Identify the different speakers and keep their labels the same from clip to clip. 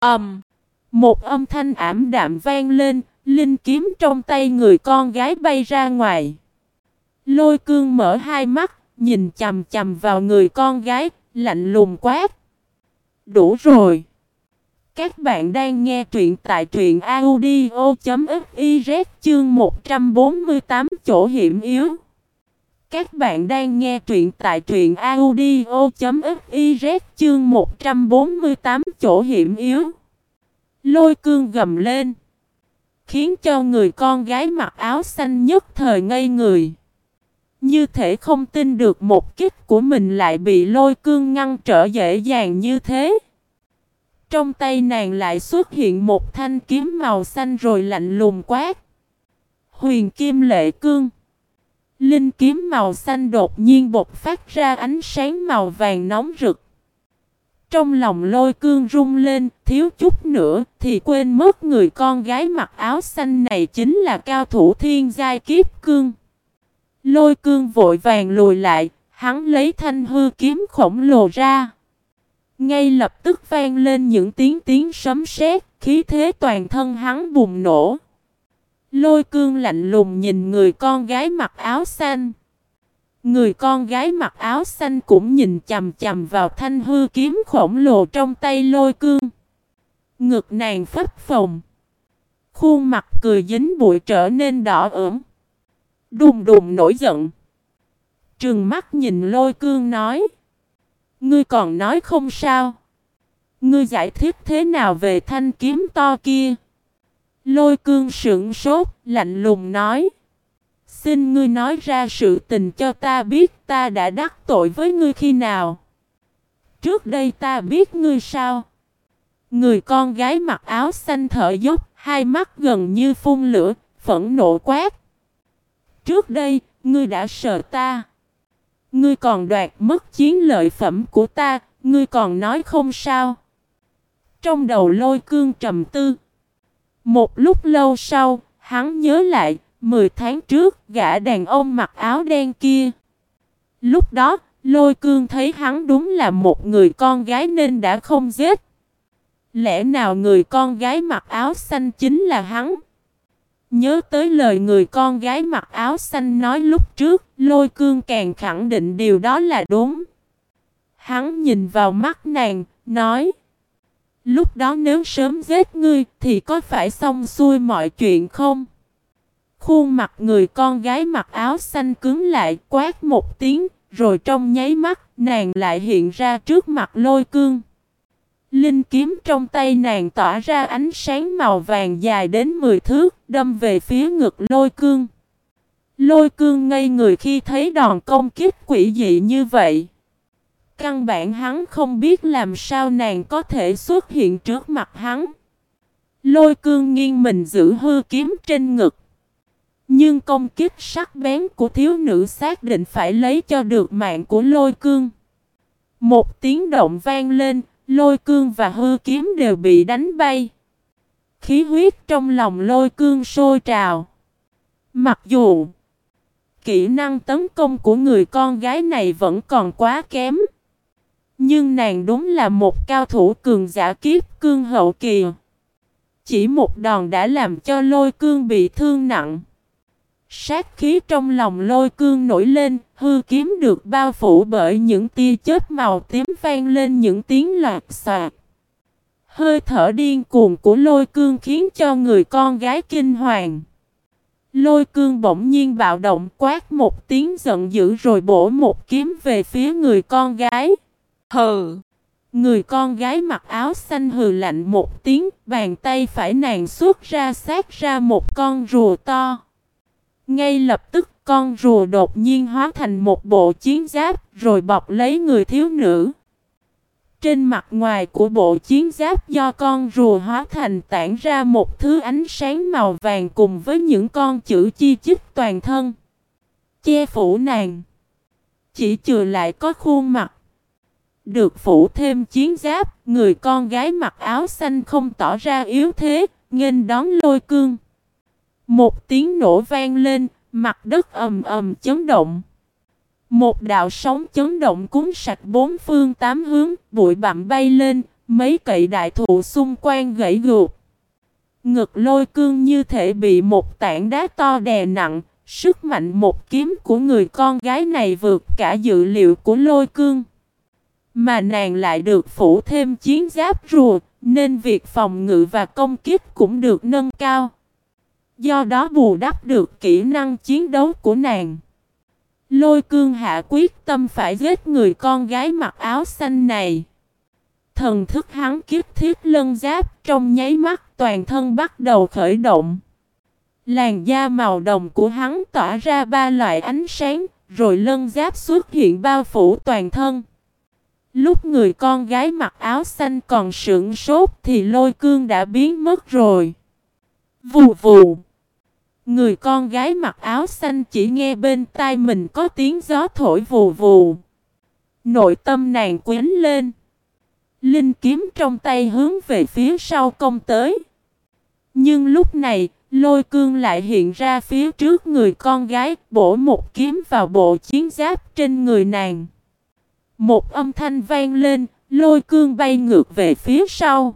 Speaker 1: ầm, một âm thanh ảm đạm vang lên, linh kiếm trong tay người con gái bay ra ngoài. Lôi cương mở hai mắt, nhìn chầm chầm vào người con gái, lạnh lùng quát. Đủ rồi. Các bạn đang nghe truyện tại truyện audio.fiz chương 148 chỗ hiểm yếu. Các bạn đang nghe truyện tại truyện audio.fiz chương 148 chỗ hiểm yếu. Lôi cương gầm lên. Khiến cho người con gái mặc áo xanh nhất thời ngây người. Như thể không tin được một kích của mình lại bị lôi cương ngăn trở dễ dàng như thế. Trong tay nàng lại xuất hiện một thanh kiếm màu xanh rồi lạnh lùng quát. Huyền kim lệ cương. Linh kiếm màu xanh đột nhiên bột phát ra ánh sáng màu vàng nóng rực. Trong lòng lôi cương rung lên, thiếu chút nữa thì quên mất người con gái mặc áo xanh này chính là cao thủ thiên giai kiếp cương. Lôi cương vội vàng lùi lại, hắn lấy thanh hư kiếm khổng lồ ra. Ngay lập tức vang lên những tiếng tiếng sấm sét, khí thế toàn thân hắn bùng nổ. Lôi cương lạnh lùng nhìn người con gái mặc áo xanh. Người con gái mặc áo xanh cũng nhìn chầm chầm vào thanh hư kiếm khổng lồ trong tay lôi cương. Ngực nàng phấp phồng. Khuôn mặt cười dính bụi trở nên đỏ ửng. Đùng đùng nổi giận. Trừng mắt nhìn lôi cương nói. Ngươi còn nói không sao. Ngươi giải thích thế nào về thanh kiếm to kia? Lôi cương sững sốt, lạnh lùng nói. Xin ngươi nói ra sự tình cho ta biết ta đã đắc tội với ngươi khi nào. Trước đây ta biết ngươi sao? Người con gái mặc áo xanh thở dốc, hai mắt gần như phun lửa, phẫn nộ quát. Trước đây, ngươi đã sợ ta. Ngươi còn đoạt mất chiến lợi phẩm của ta, ngươi còn nói không sao. Trong đầu lôi cương trầm tư. Một lúc lâu sau, hắn nhớ lại, 10 tháng trước, gã đàn ông mặc áo đen kia. Lúc đó, lôi cương thấy hắn đúng là một người con gái nên đã không giết. Lẽ nào người con gái mặc áo xanh chính là hắn? Nhớ tới lời người con gái mặc áo xanh nói lúc trước, lôi cương càng khẳng định điều đó là đúng. Hắn nhìn vào mắt nàng, nói Lúc đó nếu sớm giết ngươi thì có phải xong xuôi mọi chuyện không? Khuôn mặt người con gái mặc áo xanh cứng lại quát một tiếng, rồi trong nháy mắt nàng lại hiện ra trước mặt lôi cương. Linh kiếm trong tay nàng tỏa ra ánh sáng màu vàng dài đến 10 thước, đâm về phía ngực lôi cương. Lôi cương ngây người khi thấy đòn công kích quỷ dị như vậy. Căn bản hắn không biết làm sao nàng có thể xuất hiện trước mặt hắn. Lôi cương nghiêng mình giữ hư kiếm trên ngực. Nhưng công kích sắc bén của thiếu nữ xác định phải lấy cho được mạng của lôi cương. Một tiếng động vang lên, lôi cương và hư kiếm đều bị đánh bay. Khí huyết trong lòng lôi cương sôi trào. Mặc dù kỹ năng tấn công của người con gái này vẫn còn quá kém. Nhưng nàng đúng là một cao thủ cường giả kiếp cương hậu kỳ. Chỉ một đòn đã làm cho lôi cương bị thương nặng. Sát khí trong lòng lôi cương nổi lên, hư kiếm được bao phủ bởi những tia chớp màu tím vang lên những tiếng loạt xoạt. Hơi thở điên cuồng của lôi cương khiến cho người con gái kinh hoàng. Lôi cương bỗng nhiên bạo động quát một tiếng giận dữ rồi bổ một kiếm về phía người con gái. Hừ! Người con gái mặc áo xanh hừ lạnh một tiếng, bàn tay phải nàng xuất ra sát ra một con rùa to. Ngay lập tức con rùa đột nhiên hóa thành một bộ chiến giáp rồi bọc lấy người thiếu nữ. Trên mặt ngoài của bộ chiến giáp do con rùa hóa thành tản ra một thứ ánh sáng màu vàng cùng với những con chữ chi chích toàn thân. Che phủ nàng. Chỉ trừ lại có khuôn mặt. Được phủ thêm chiến giáp, người con gái mặc áo xanh không tỏ ra yếu thế, nghênh đón lôi cương. Một tiếng nổ vang lên, mặt đất ầm ầm chấn động. Một đạo sóng chấn động cuốn sạch bốn phương tám hướng, bụi bặm bay lên, Mấy cậy đại thụ xung quanh gãy gục. Ngực lôi cương như thể bị một tảng đá to đè nặng, sức mạnh một kiếm của người con gái này vượt cả dự liệu của lôi cương. Mà nàng lại được phủ thêm chiến giáp rùa, nên việc phòng ngự và công kích cũng được nâng cao. Do đó bù đắp được kỹ năng chiến đấu của nàng. Lôi cương hạ quyết tâm phải giết người con gái mặc áo xanh này. Thần thức hắn kiếp thiết lân giáp trong nháy mắt toàn thân bắt đầu khởi động. Làn da màu đồng của hắn tỏa ra ba loại ánh sáng, rồi lân giáp xuất hiện bao phủ toàn thân. Lúc người con gái mặc áo xanh còn sững sốt thì lôi cương đã biến mất rồi. Vù vù. Người con gái mặc áo xanh chỉ nghe bên tai mình có tiếng gió thổi vù vù. Nội tâm nàng quấn lên. Linh kiếm trong tay hướng về phía sau công tới. Nhưng lúc này, lôi cương lại hiện ra phía trước người con gái, bổ một kiếm vào bộ chiến giáp trên người nàng. Một âm thanh vang lên, lôi cương bay ngược về phía sau.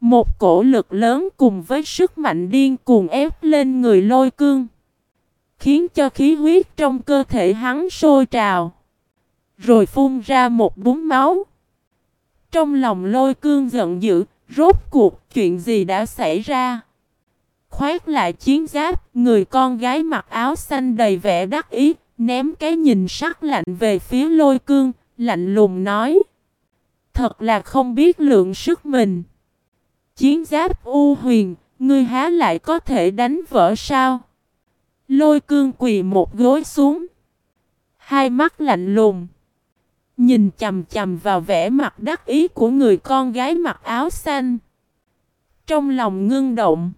Speaker 1: Một cổ lực lớn cùng với sức mạnh điên cuồng ép lên người lôi cương. Khiến cho khí huyết trong cơ thể hắn sôi trào. Rồi phun ra một búng máu. Trong lòng lôi cương giận dữ, rốt cuộc chuyện gì đã xảy ra. Khoét lại chiến giáp, người con gái mặc áo xanh đầy vẻ đắc ý, ném cái nhìn sắc lạnh về phía lôi cương, lạnh lùng nói. Thật là không biết lượng sức mình. Chiến giáp u huyền, ngươi há lại có thể đánh vỡ sao? Lôi cương quỳ một gối xuống. Hai mắt lạnh lùng. Nhìn chầm chầm vào vẻ mặt đắc ý của người con gái mặc áo xanh. Trong lòng ngưng động.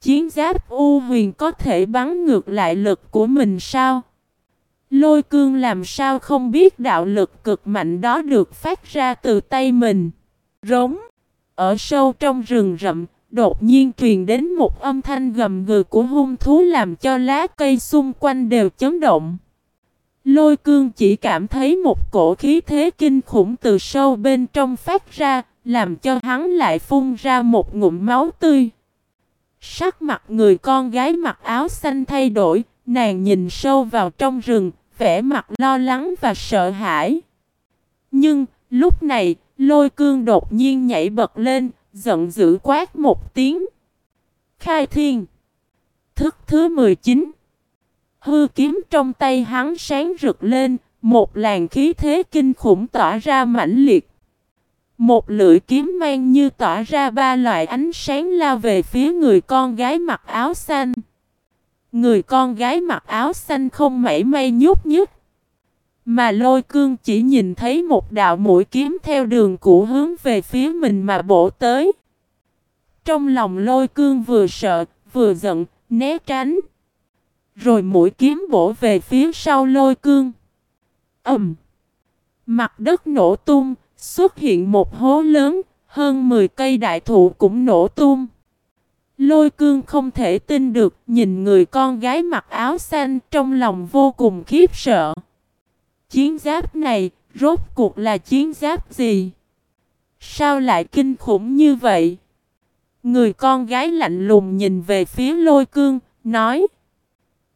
Speaker 1: Chiến giáp U huyền có thể bắn ngược lại lực của mình sao? Lôi cương làm sao không biết đạo lực cực mạnh đó được phát ra từ tay mình. Rống. Ở sâu trong rừng rậm, đột nhiên truyền đến một âm thanh gầm gừ của hung thú làm cho lá cây xung quanh đều chấn động. Lôi cương chỉ cảm thấy một cổ khí thế kinh khủng từ sâu bên trong phát ra, làm cho hắn lại phun ra một ngụm máu tươi. Sắc mặt người con gái mặc áo xanh thay đổi, nàng nhìn sâu vào trong rừng, vẻ mặt lo lắng và sợ hãi. Nhưng, lúc này, lôi cương đột nhiên nhảy bật lên, giận dữ quát một tiếng. Khai thiên Thức thứ 19 Hư kiếm trong tay hắn sáng rực lên, một làn khí thế kinh khủng tỏa ra mãnh liệt. Một lưỡi kiếm mang như tỏa ra ba loại ánh sáng lao về phía người con gái mặc áo xanh. Người con gái mặc áo xanh không mảy may nhút nhút. Mà lôi cương chỉ nhìn thấy một đạo mũi kiếm theo đường cũ hướng về phía mình mà bổ tới. Trong lòng lôi cương vừa sợ, vừa giận, né tránh. Rồi mũi kiếm bổ về phía sau lôi cương. Ẩm! Mặt đất nổ tung, xuất hiện một hố lớn, hơn 10 cây đại thụ cũng nổ tung. Lôi cương không thể tin được, nhìn người con gái mặc áo xanh trong lòng vô cùng khiếp sợ. Chiến giáp này, rốt cuộc là chiến giáp gì? Sao lại kinh khủng như vậy? Người con gái lạnh lùng nhìn về phía lôi cương, nói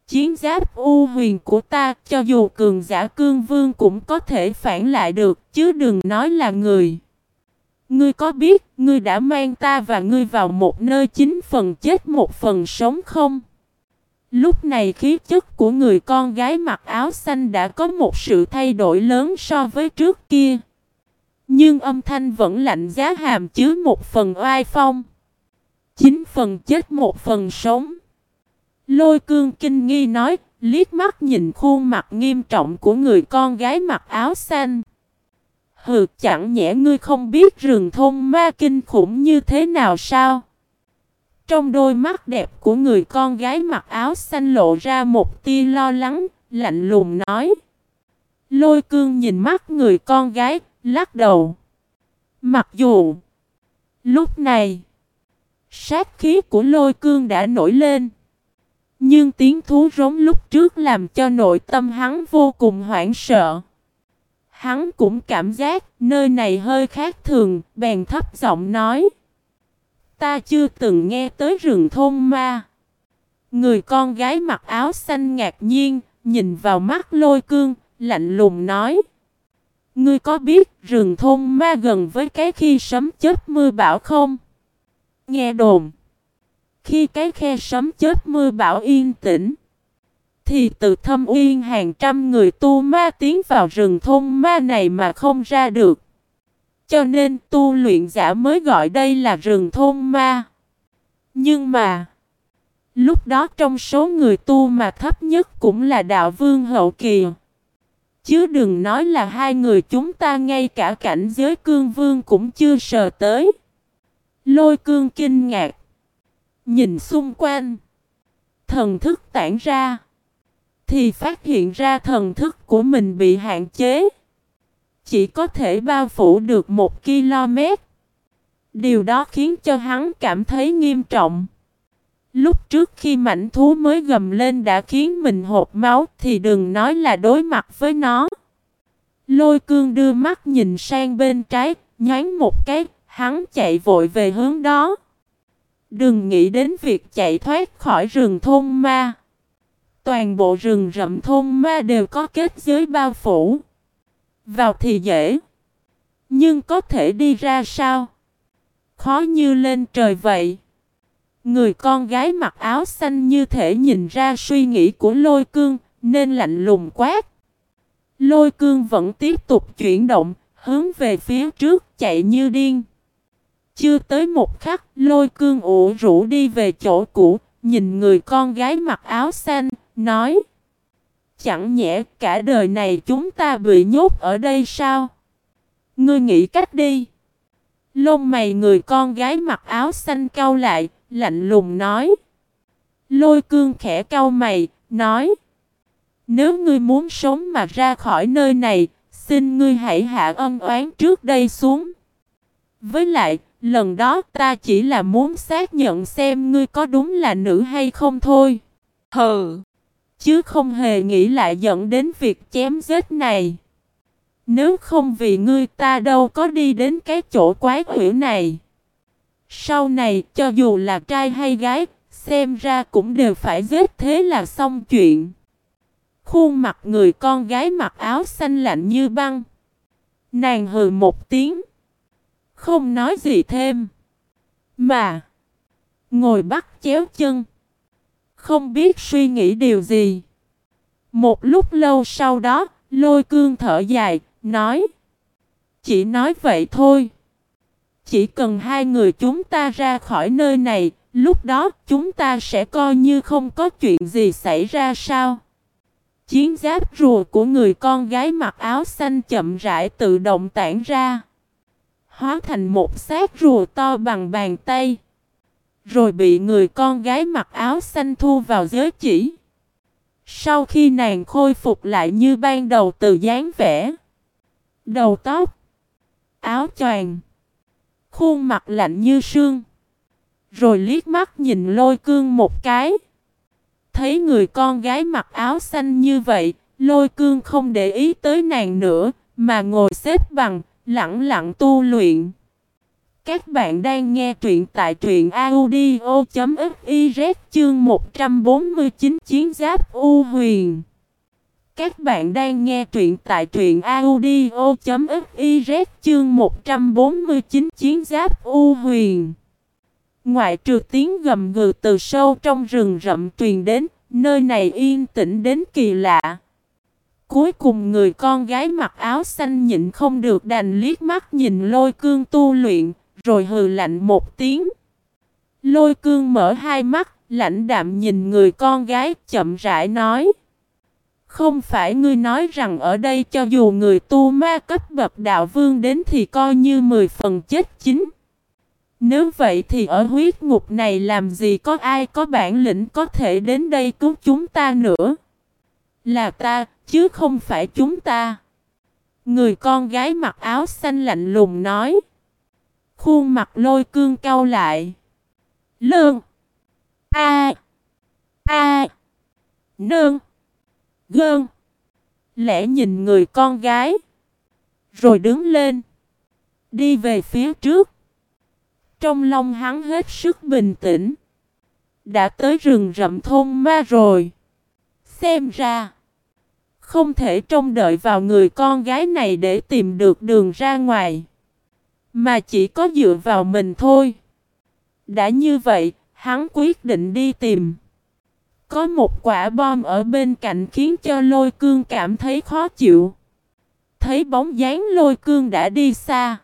Speaker 1: Chiến giáp u huyền của ta cho dù cường giả cương vương cũng có thể phản lại được chứ đừng nói là người. Ngươi có biết ngươi đã mang ta và ngươi vào một nơi chính phần chết một phần sống không? Lúc này khí chất của người con gái mặc áo xanh đã có một sự thay đổi lớn so với trước kia. Nhưng âm thanh vẫn lạnh giá hàm chứa một phần oai phong. Chín phần chết một phần sống. Lôi cương kinh nghi nói, liếc mắt nhìn khuôn mặt nghiêm trọng của người con gái mặc áo xanh. Hừ, chẳng nhẽ ngươi không biết rừng thôn ma kinh khủng như thế nào sao? Trong đôi mắt đẹp của người con gái mặc áo xanh lộ ra một tia lo lắng, lạnh lùng nói. Lôi cương nhìn mắt người con gái, lắc đầu. Mặc dù, lúc này, sát khí của lôi cương đã nổi lên. Nhưng tiếng thú rống lúc trước làm cho nội tâm hắn vô cùng hoảng sợ hắn cũng cảm giác nơi này hơi khác thường, bèn thấp giọng nói. Ta chưa từng nghe tới rừng thôn ma. Người con gái mặc áo xanh ngạc nhiên, nhìn vào mắt lôi cương, lạnh lùng nói. Ngươi có biết rừng thôn ma gần với cái khi sấm chết mưa bão không? Nghe đồn. Khi cái khe sấm chết mưa bão yên tĩnh. Thì từ thâm uyên hàng trăm người tu ma tiến vào rừng thôn ma này mà không ra được. Cho nên tu luyện giả mới gọi đây là rừng thôn ma. Nhưng mà. Lúc đó trong số người tu mà thấp nhất cũng là đạo vương hậu kỳ. Chứ đừng nói là hai người chúng ta, ngay cả cảnh giới cương vương cũng chưa sờ tới. Lôi cương kinh ngạc. Nhìn xung quanh. Thần thức tản ra. Thì phát hiện ra thần thức của mình bị hạn chế. Chỉ có thể bao phủ được một km. Điều đó khiến cho hắn cảm thấy nghiêm trọng. Lúc trước khi mảnh thú mới gầm lên đã khiến mình hột máu thì đừng nói là đối mặt với nó. Lôi cương đưa mắt nhìn sang bên trái, nhánh một cái, hắn chạy vội về hướng đó. Đừng nghĩ đến việc chạy thoát khỏi rừng thôn ma. Toàn bộ rừng rậm thôn ma đều có kết giới bao phủ. Vào thì dễ. Nhưng có thể đi ra sao? Khó như lên trời vậy. Người con gái mặc áo xanh như thể nhìn ra suy nghĩ của lôi cương, nên lạnh lùng quát. Lôi cương vẫn tiếp tục chuyển động, hướng về phía trước chạy như điên. Chưa tới một khắc, lôi cương ủ rũ đi về chỗ cũ, nhìn người con gái mặc áo xanh, nói. Chẳng nhẽ cả đời này chúng ta bị nhốt ở đây sao? Ngươi nghĩ cách đi. Lông mày người con gái mặc áo xanh cau lại, lạnh lùng nói. Lôi cương khẽ cau mày, nói. Nếu ngươi muốn sống mà ra khỏi nơi này, xin ngươi hãy hạ ân oán trước đây xuống. Với lại, lần đó ta chỉ là muốn xác nhận xem ngươi có đúng là nữ hay không thôi. Hừ, chứ không hề nghĩ lại dẫn đến việc chém giết này. Nếu không vì ngươi ta đâu có đi đến cái chỗ quái quỷ này. Sau này, cho dù là trai hay gái, xem ra cũng đều phải giết thế là xong chuyện. Khuôn mặt người con gái mặc áo xanh lạnh như băng. Nàng hừ một tiếng. Không nói gì thêm. Mà. Ngồi bắt chéo chân. Không biết suy nghĩ điều gì. Một lúc lâu sau đó, lôi cương thở dài, nói. Chỉ nói vậy thôi. Chỉ cần hai người chúng ta ra khỏi nơi này, lúc đó chúng ta sẽ coi như không có chuyện gì xảy ra sao. Chiến giáp rùa của người con gái mặc áo xanh chậm rãi tự động tản ra. Hóa thành một xác rùa to bằng bàn tay. Rồi bị người con gái mặc áo xanh thu vào giới chỉ. Sau khi nàng khôi phục lại như ban đầu từ dáng vẻ. Đầu tóc. Áo choàng Khuôn mặt lạnh như sương. Rồi liếc mắt nhìn lôi cương một cái. Thấy người con gái mặc áo xanh như vậy, lôi cương không để ý tới nàng nữa, mà ngồi xếp bằng, lặng lặng tu luyện. Các bạn đang nghe truyện tại truyện audio.fiz chương 149 Chiến giáp U Huyền. Các bạn đang nghe truyện tại truyện audio.fiz chương 149 Chiến giáp U Huyền. Ngoại trừ tiếng gầm gừ từ sâu trong rừng rậm truyền đến, nơi này yên tĩnh đến kỳ lạ. Cuối cùng người con gái mặc áo xanh nhịn không được đành liếc mắt nhìn lôi cương tu luyện, rồi hừ lạnh một tiếng. Lôi cương mở hai mắt, lãnh đạm nhìn người con gái chậm rãi nói. Không phải ngươi nói rằng ở đây cho dù người tu ma cấp bậc đạo vương đến thì coi như 10 phần chết chính. Nếu vậy thì ở huyết ngục này làm gì có ai có bản lĩnh có thể đến đây cứu chúng ta nữa? Là ta, chứ không phải chúng ta. Người con gái mặc áo xanh lạnh lùng nói. Khuôn mặt lôi cương cau lại. Lương. A. A. Nương. Gơn. Lẽ nhìn người con gái. Rồi đứng lên. Đi về phía trước. Trong lòng hắn hết sức bình tĩnh. Đã tới rừng rậm thôn ma rồi. Xem ra. Không thể trông đợi vào người con gái này để tìm được đường ra ngoài. Mà chỉ có dựa vào mình thôi. Đã như vậy, hắn quyết định đi tìm. Có một quả bom ở bên cạnh khiến cho lôi cương cảm thấy khó chịu. Thấy bóng dáng lôi cương đã đi xa.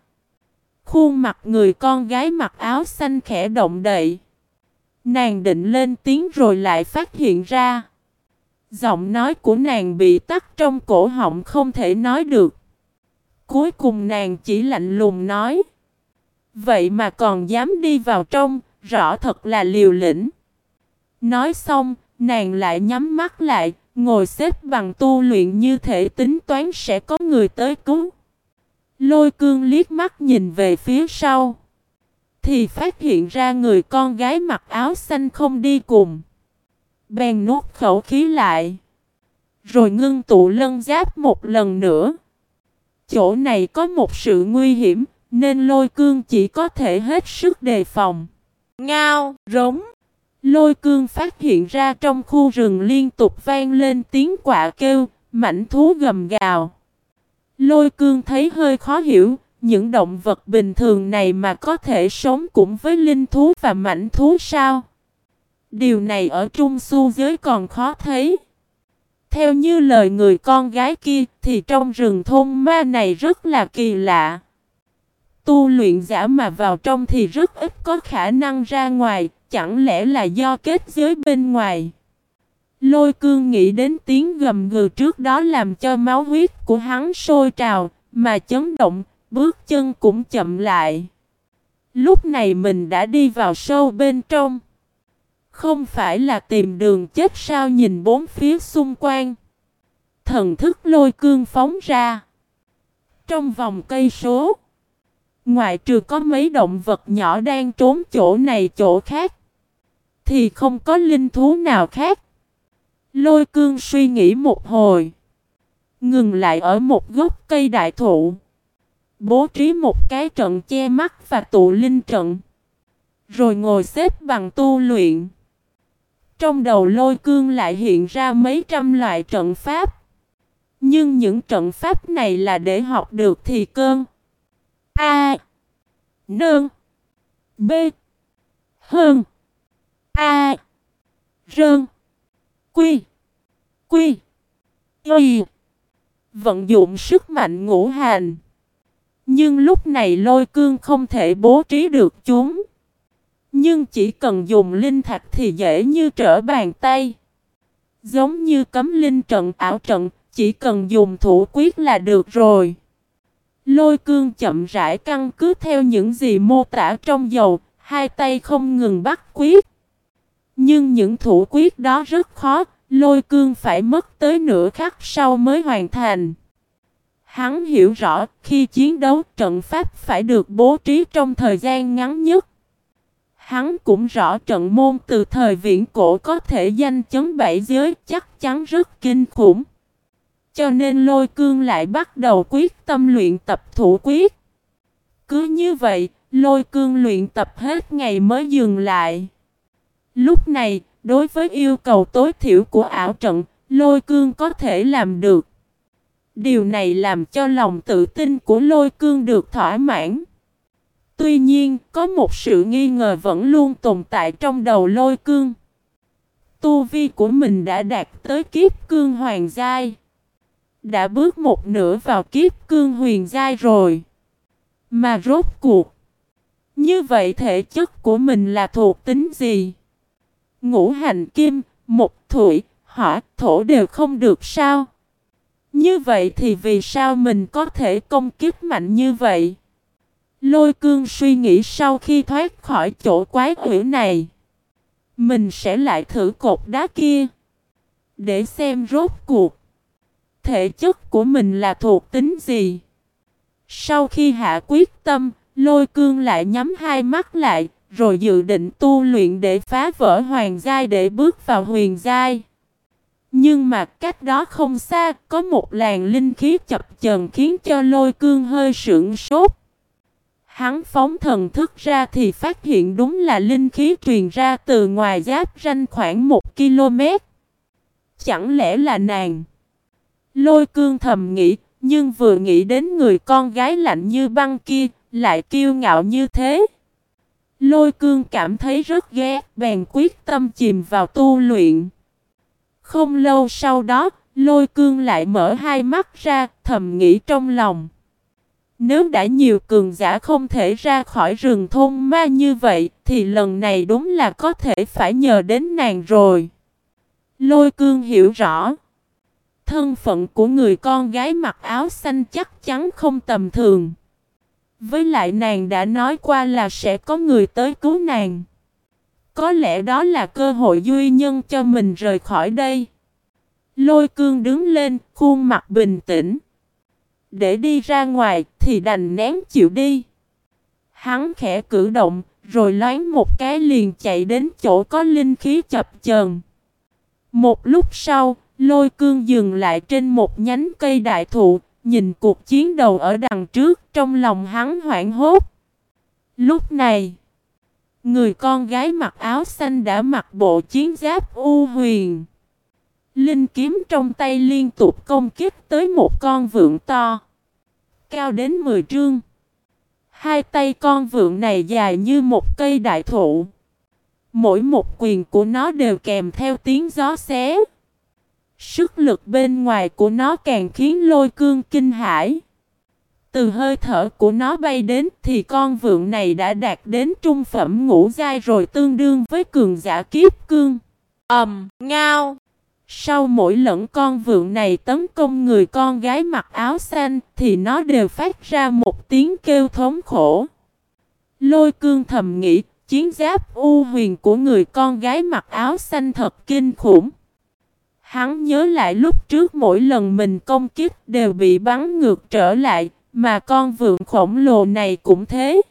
Speaker 1: Khuôn mặt người con gái mặc áo xanh khẽ động đậy. Nàng định lên tiếng rồi lại phát hiện ra. Giọng nói của nàng bị tắt trong cổ họng không thể nói được. Cuối cùng nàng chỉ lạnh lùng nói. Vậy mà còn dám đi vào trong, rõ thật là liều lĩnh. Nói xong, nàng lại nhắm mắt lại, ngồi xếp bằng tu luyện như thể tính toán sẽ có người tới cứu. Lôi cương liếc mắt nhìn về phía sau. Thì phát hiện ra người con gái mặc áo xanh không đi cùng. Bèn nuốt khẩu khí lại. Rồi ngưng tụ lân giáp một lần nữa. Chỗ này có một sự nguy hiểm, nên lôi cương chỉ có thể hết sức đề phòng. Ngao, rống. Lôi cương phát hiện ra trong khu rừng liên tục vang lên tiếng quạ kêu, mảnh thú gầm gào. Lôi cương thấy hơi khó hiểu, những động vật bình thường này mà có thể sống cũng với linh thú và mảnh thú sao? Điều này ở trung su giới còn khó thấy. Theo như lời người con gái kia thì trong rừng thôn ma này rất là kỳ lạ. Tu luyện giả mà vào trong thì rất ít có khả năng ra ngoài, chẳng lẽ là do kết giới bên ngoài. Lôi cương nghĩ đến tiếng gầm gừ trước đó làm cho máu huyết của hắn sôi trào, mà chấn động, bước chân cũng chậm lại. Lúc này mình đã đi vào sâu bên trong. Không phải là tìm đường chết sao nhìn bốn phía xung quanh. Thần thức lôi cương phóng ra. Trong vòng cây số. Ngoại trừ có mấy động vật nhỏ đang trốn chỗ này chỗ khác. Thì không có linh thú nào khác. Lôi cương suy nghĩ một hồi. Ngừng lại ở một gốc cây đại thụ. Bố trí một cái trận che mắt và tụ linh trận. Rồi ngồi xếp bằng tu luyện. Trong đầu lôi cương lại hiện ra mấy trăm loại trận pháp. Nhưng những trận pháp này là để học được thì cơn. A. Nương. B. Hơn. A. Rơn. Quy. Quy. Y. Vận dụng sức mạnh ngũ hành. Nhưng lúc này lôi cương không thể bố trí được chúng. Nhưng chỉ cần dùng linh thạch thì dễ như trở bàn tay. Giống như cấm linh trận ảo trận, chỉ cần dùng thủ quyết là được rồi. Lôi cương chậm rãi căn cứ theo những gì mô tả trong dầu, hai tay không ngừng bắt quyết. Nhưng những thủ quyết đó rất khó, lôi cương phải mất tới nửa khắc sau mới hoàn thành. Hắn hiểu rõ khi chiến đấu trận pháp phải được bố trí trong thời gian ngắn nhất. Hắn cũng rõ trận môn từ thời viễn cổ có thể danh chấn bảy giới chắc chắn rất kinh khủng. Cho nên lôi cương lại bắt đầu quyết tâm luyện tập thủ quyết. Cứ như vậy, lôi cương luyện tập hết ngày mới dừng lại. Lúc này, đối với yêu cầu tối thiểu của ảo trận, lôi cương có thể làm được. Điều này làm cho lòng tự tin của lôi cương được thỏa mãn. Tuy nhiên, có một sự nghi ngờ vẫn luôn tồn tại trong đầu lôi cương. Tu vi của mình đã đạt tới kiếp cương hoàng giai. Đã bước một nửa vào kiếp cương huyền giai rồi. Mà rốt cuộc. Như vậy thể chất của mình là thuộc tính gì? Ngũ hành kim, một thủy, hỏa, thổ đều không được sao? Như vậy thì vì sao mình có thể công kiếp mạnh như vậy? Lôi cương suy nghĩ sau khi thoát khỏi chỗ quái quỷ này. Mình sẽ lại thử cột đá kia. Để xem rốt cuộc. Thể chất của mình là thuộc tính gì. Sau khi hạ quyết tâm, lôi cương lại nhắm hai mắt lại, rồi dự định tu luyện để phá vỡ hoàng giai để bước vào huyền giai. Nhưng mà cách đó không xa, có một làn linh khí chập chờn khiến cho lôi cương hơi sững sốt. Hắn phóng thần thức ra thì phát hiện đúng là linh khí truyền ra từ ngoài giáp ranh khoảng một km. Chẳng lẽ là nàng? Lôi cương thầm nghĩ, nhưng vừa nghĩ đến người con gái lạnh như băng kia, lại kiêu ngạo như thế. Lôi cương cảm thấy rất ghét, bèn quyết tâm chìm vào tu luyện. Không lâu sau đó, lôi cương lại mở hai mắt ra, thầm nghĩ trong lòng. Nếu đã nhiều cường giả không thể ra khỏi rừng thôn ma như vậy, thì lần này đúng là có thể phải nhờ đến nàng rồi. Lôi cương hiểu rõ. Thân phận của người con gái mặc áo xanh chắc chắn không tầm thường. Với lại nàng đã nói qua là sẽ có người tới cứu nàng. Có lẽ đó là cơ hội duy nhân cho mình rời khỏi đây. Lôi cương đứng lên, khuôn mặt bình tĩnh. Để đi ra ngoài thì đành nén chịu đi. Hắn khẽ cử động, rồi loáng một cái liền chạy đến chỗ có linh khí chập chờn. Một lúc sau, lôi cương dừng lại trên một nhánh cây đại thụ, nhìn cuộc chiến đầu ở đằng trước, trong lòng hắn hoảng hốt. Lúc này, người con gái mặc áo xanh đã mặc bộ chiến giáp u huyền. Linh kiếm trong tay liên tục công kích tới một con vượn to. Cao đến 10 trương. Hai tay con vượn này dài như một cây đại thụ. Mỗi một quyền của nó đều kèm theo tiếng gió xé. Sức lực bên ngoài của nó càng khiến lôi cương kinh hãi. Từ hơi thở của nó bay đến thì con vượn này đã đạt đến trung phẩm ngũ giai rồi tương đương với cường giả kiếp cương. ầm, um, ngao. Sau mỗi lần con vượn này tấn công người con gái mặc áo xanh thì nó đều phát ra một tiếng kêu thống khổ. Lôi cương thầm nghĩ chiến giáp u huyền của người con gái mặc áo xanh thật kinh khủng. Hắn nhớ lại lúc trước mỗi lần mình công kích đều bị bắn ngược trở lại, mà con vượn khổng lồ này cũng thế.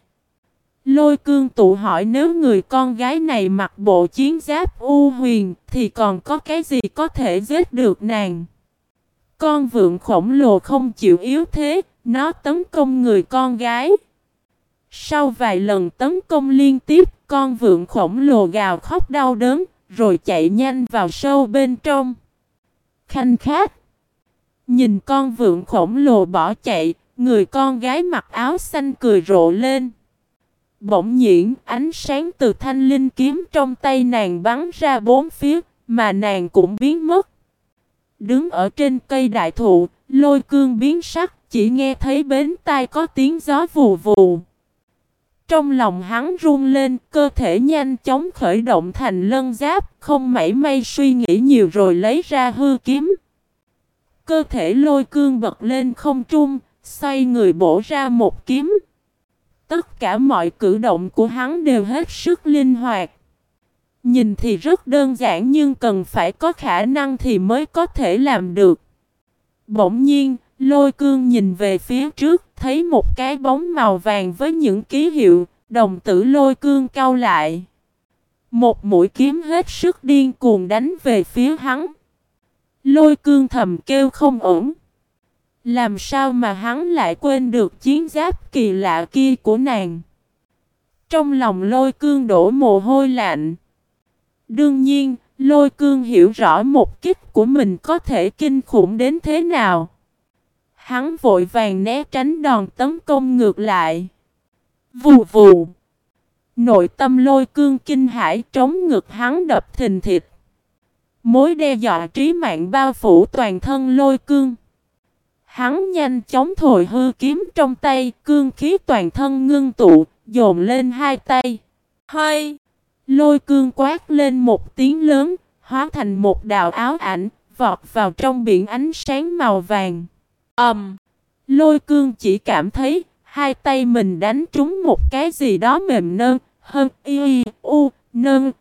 Speaker 1: Lôi cương tụ hỏi nếu người con gái này mặc bộ chiến giáp u huyền thì còn có cái gì có thể giết được nàng. Con vượn khổng lồ không chịu yếu thế, nó tấn công người con gái. Sau vài lần tấn công liên tiếp, con vượn khổng lồ gào khóc đau đớn, rồi chạy nhanh vào sâu bên trong. Khanh khát. Nhìn con vượn khổng lồ bỏ chạy, người con gái mặc áo xanh cười rộ lên. Bỗng nhiên, ánh sáng từ thanh linh kiếm trong tay nàng bắn ra bốn phía, mà nàng cũng biến mất. Đứng ở trên cây đại thụ, lôi cương biến sắc, chỉ nghe thấy bến tai có tiếng gió vù vù. Trong lòng hắn run lên, cơ thể nhanh chóng khởi động thành lân giáp, không mảy may suy nghĩ nhiều rồi lấy ra hư kiếm. Cơ thể lôi cương bật lên không trung, xoay người bổ ra một kiếm. Tất cả mọi cử động của hắn đều hết sức linh hoạt. Nhìn thì rất đơn giản nhưng cần phải có khả năng thì mới có thể làm được. Bỗng nhiên, lôi cương nhìn về phía trước, thấy một cái bóng màu vàng với những ký hiệu, đồng tử lôi cương cao lại. Một mũi kiếm hết sức điên cuồng đánh về phía hắn. Lôi cương thầm kêu không ổn. Làm sao mà hắn lại quên được chiến giáp kỳ lạ kia của nàng? Trong lòng lôi cương đổ mồ hôi lạnh. Đương nhiên, lôi cương hiểu rõ một kích của mình có thể kinh khủng đến thế nào. Hắn vội vàng né tránh đòn tấn công ngược lại. Vù vù. Nội tâm lôi cương kinh hãi trống ngực hắn đập thình thịt. Mối đe dọa trí mạng bao phủ toàn thân lôi cương. Hắn nhanh chóng thổi hư kiếm trong tay, cương khí toàn thân ngưng tụ, dồn lên hai tay. Hơi! Lôi cương quát lên một tiếng lớn, hóa thành một đạo áo ảnh, vọt vào trong biển ánh sáng màu vàng. ầm, um, Lôi cương chỉ cảm thấy hai tay mình đánh trúng một cái gì đó mềm nơn, hơn y u nơn.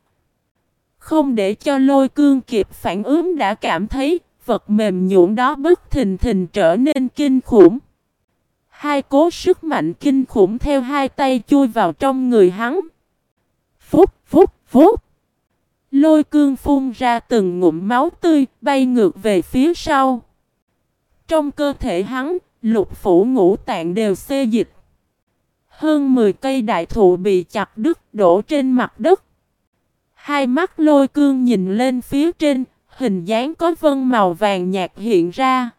Speaker 1: Không để cho lôi cương kịp phản ứng đã cảm thấy vật mềm nhũn đó bất thình thình trở nên kinh khủng. Hai cố sức mạnh kinh khủng theo hai tay chui vào trong người hắn. Phúc, phúc, phúc. Lôi cương phun ra từng ngụm máu tươi, bay ngược về phía sau. Trong cơ thể hắn, lục phủ ngũ tạng đều xê dịch. Hơn 10 cây đại thụ bị chặt đứt đổ trên mặt đất. Hai mắt lôi cương nhìn lên phía trên, hình dáng có vân màu vàng nhạt hiện ra.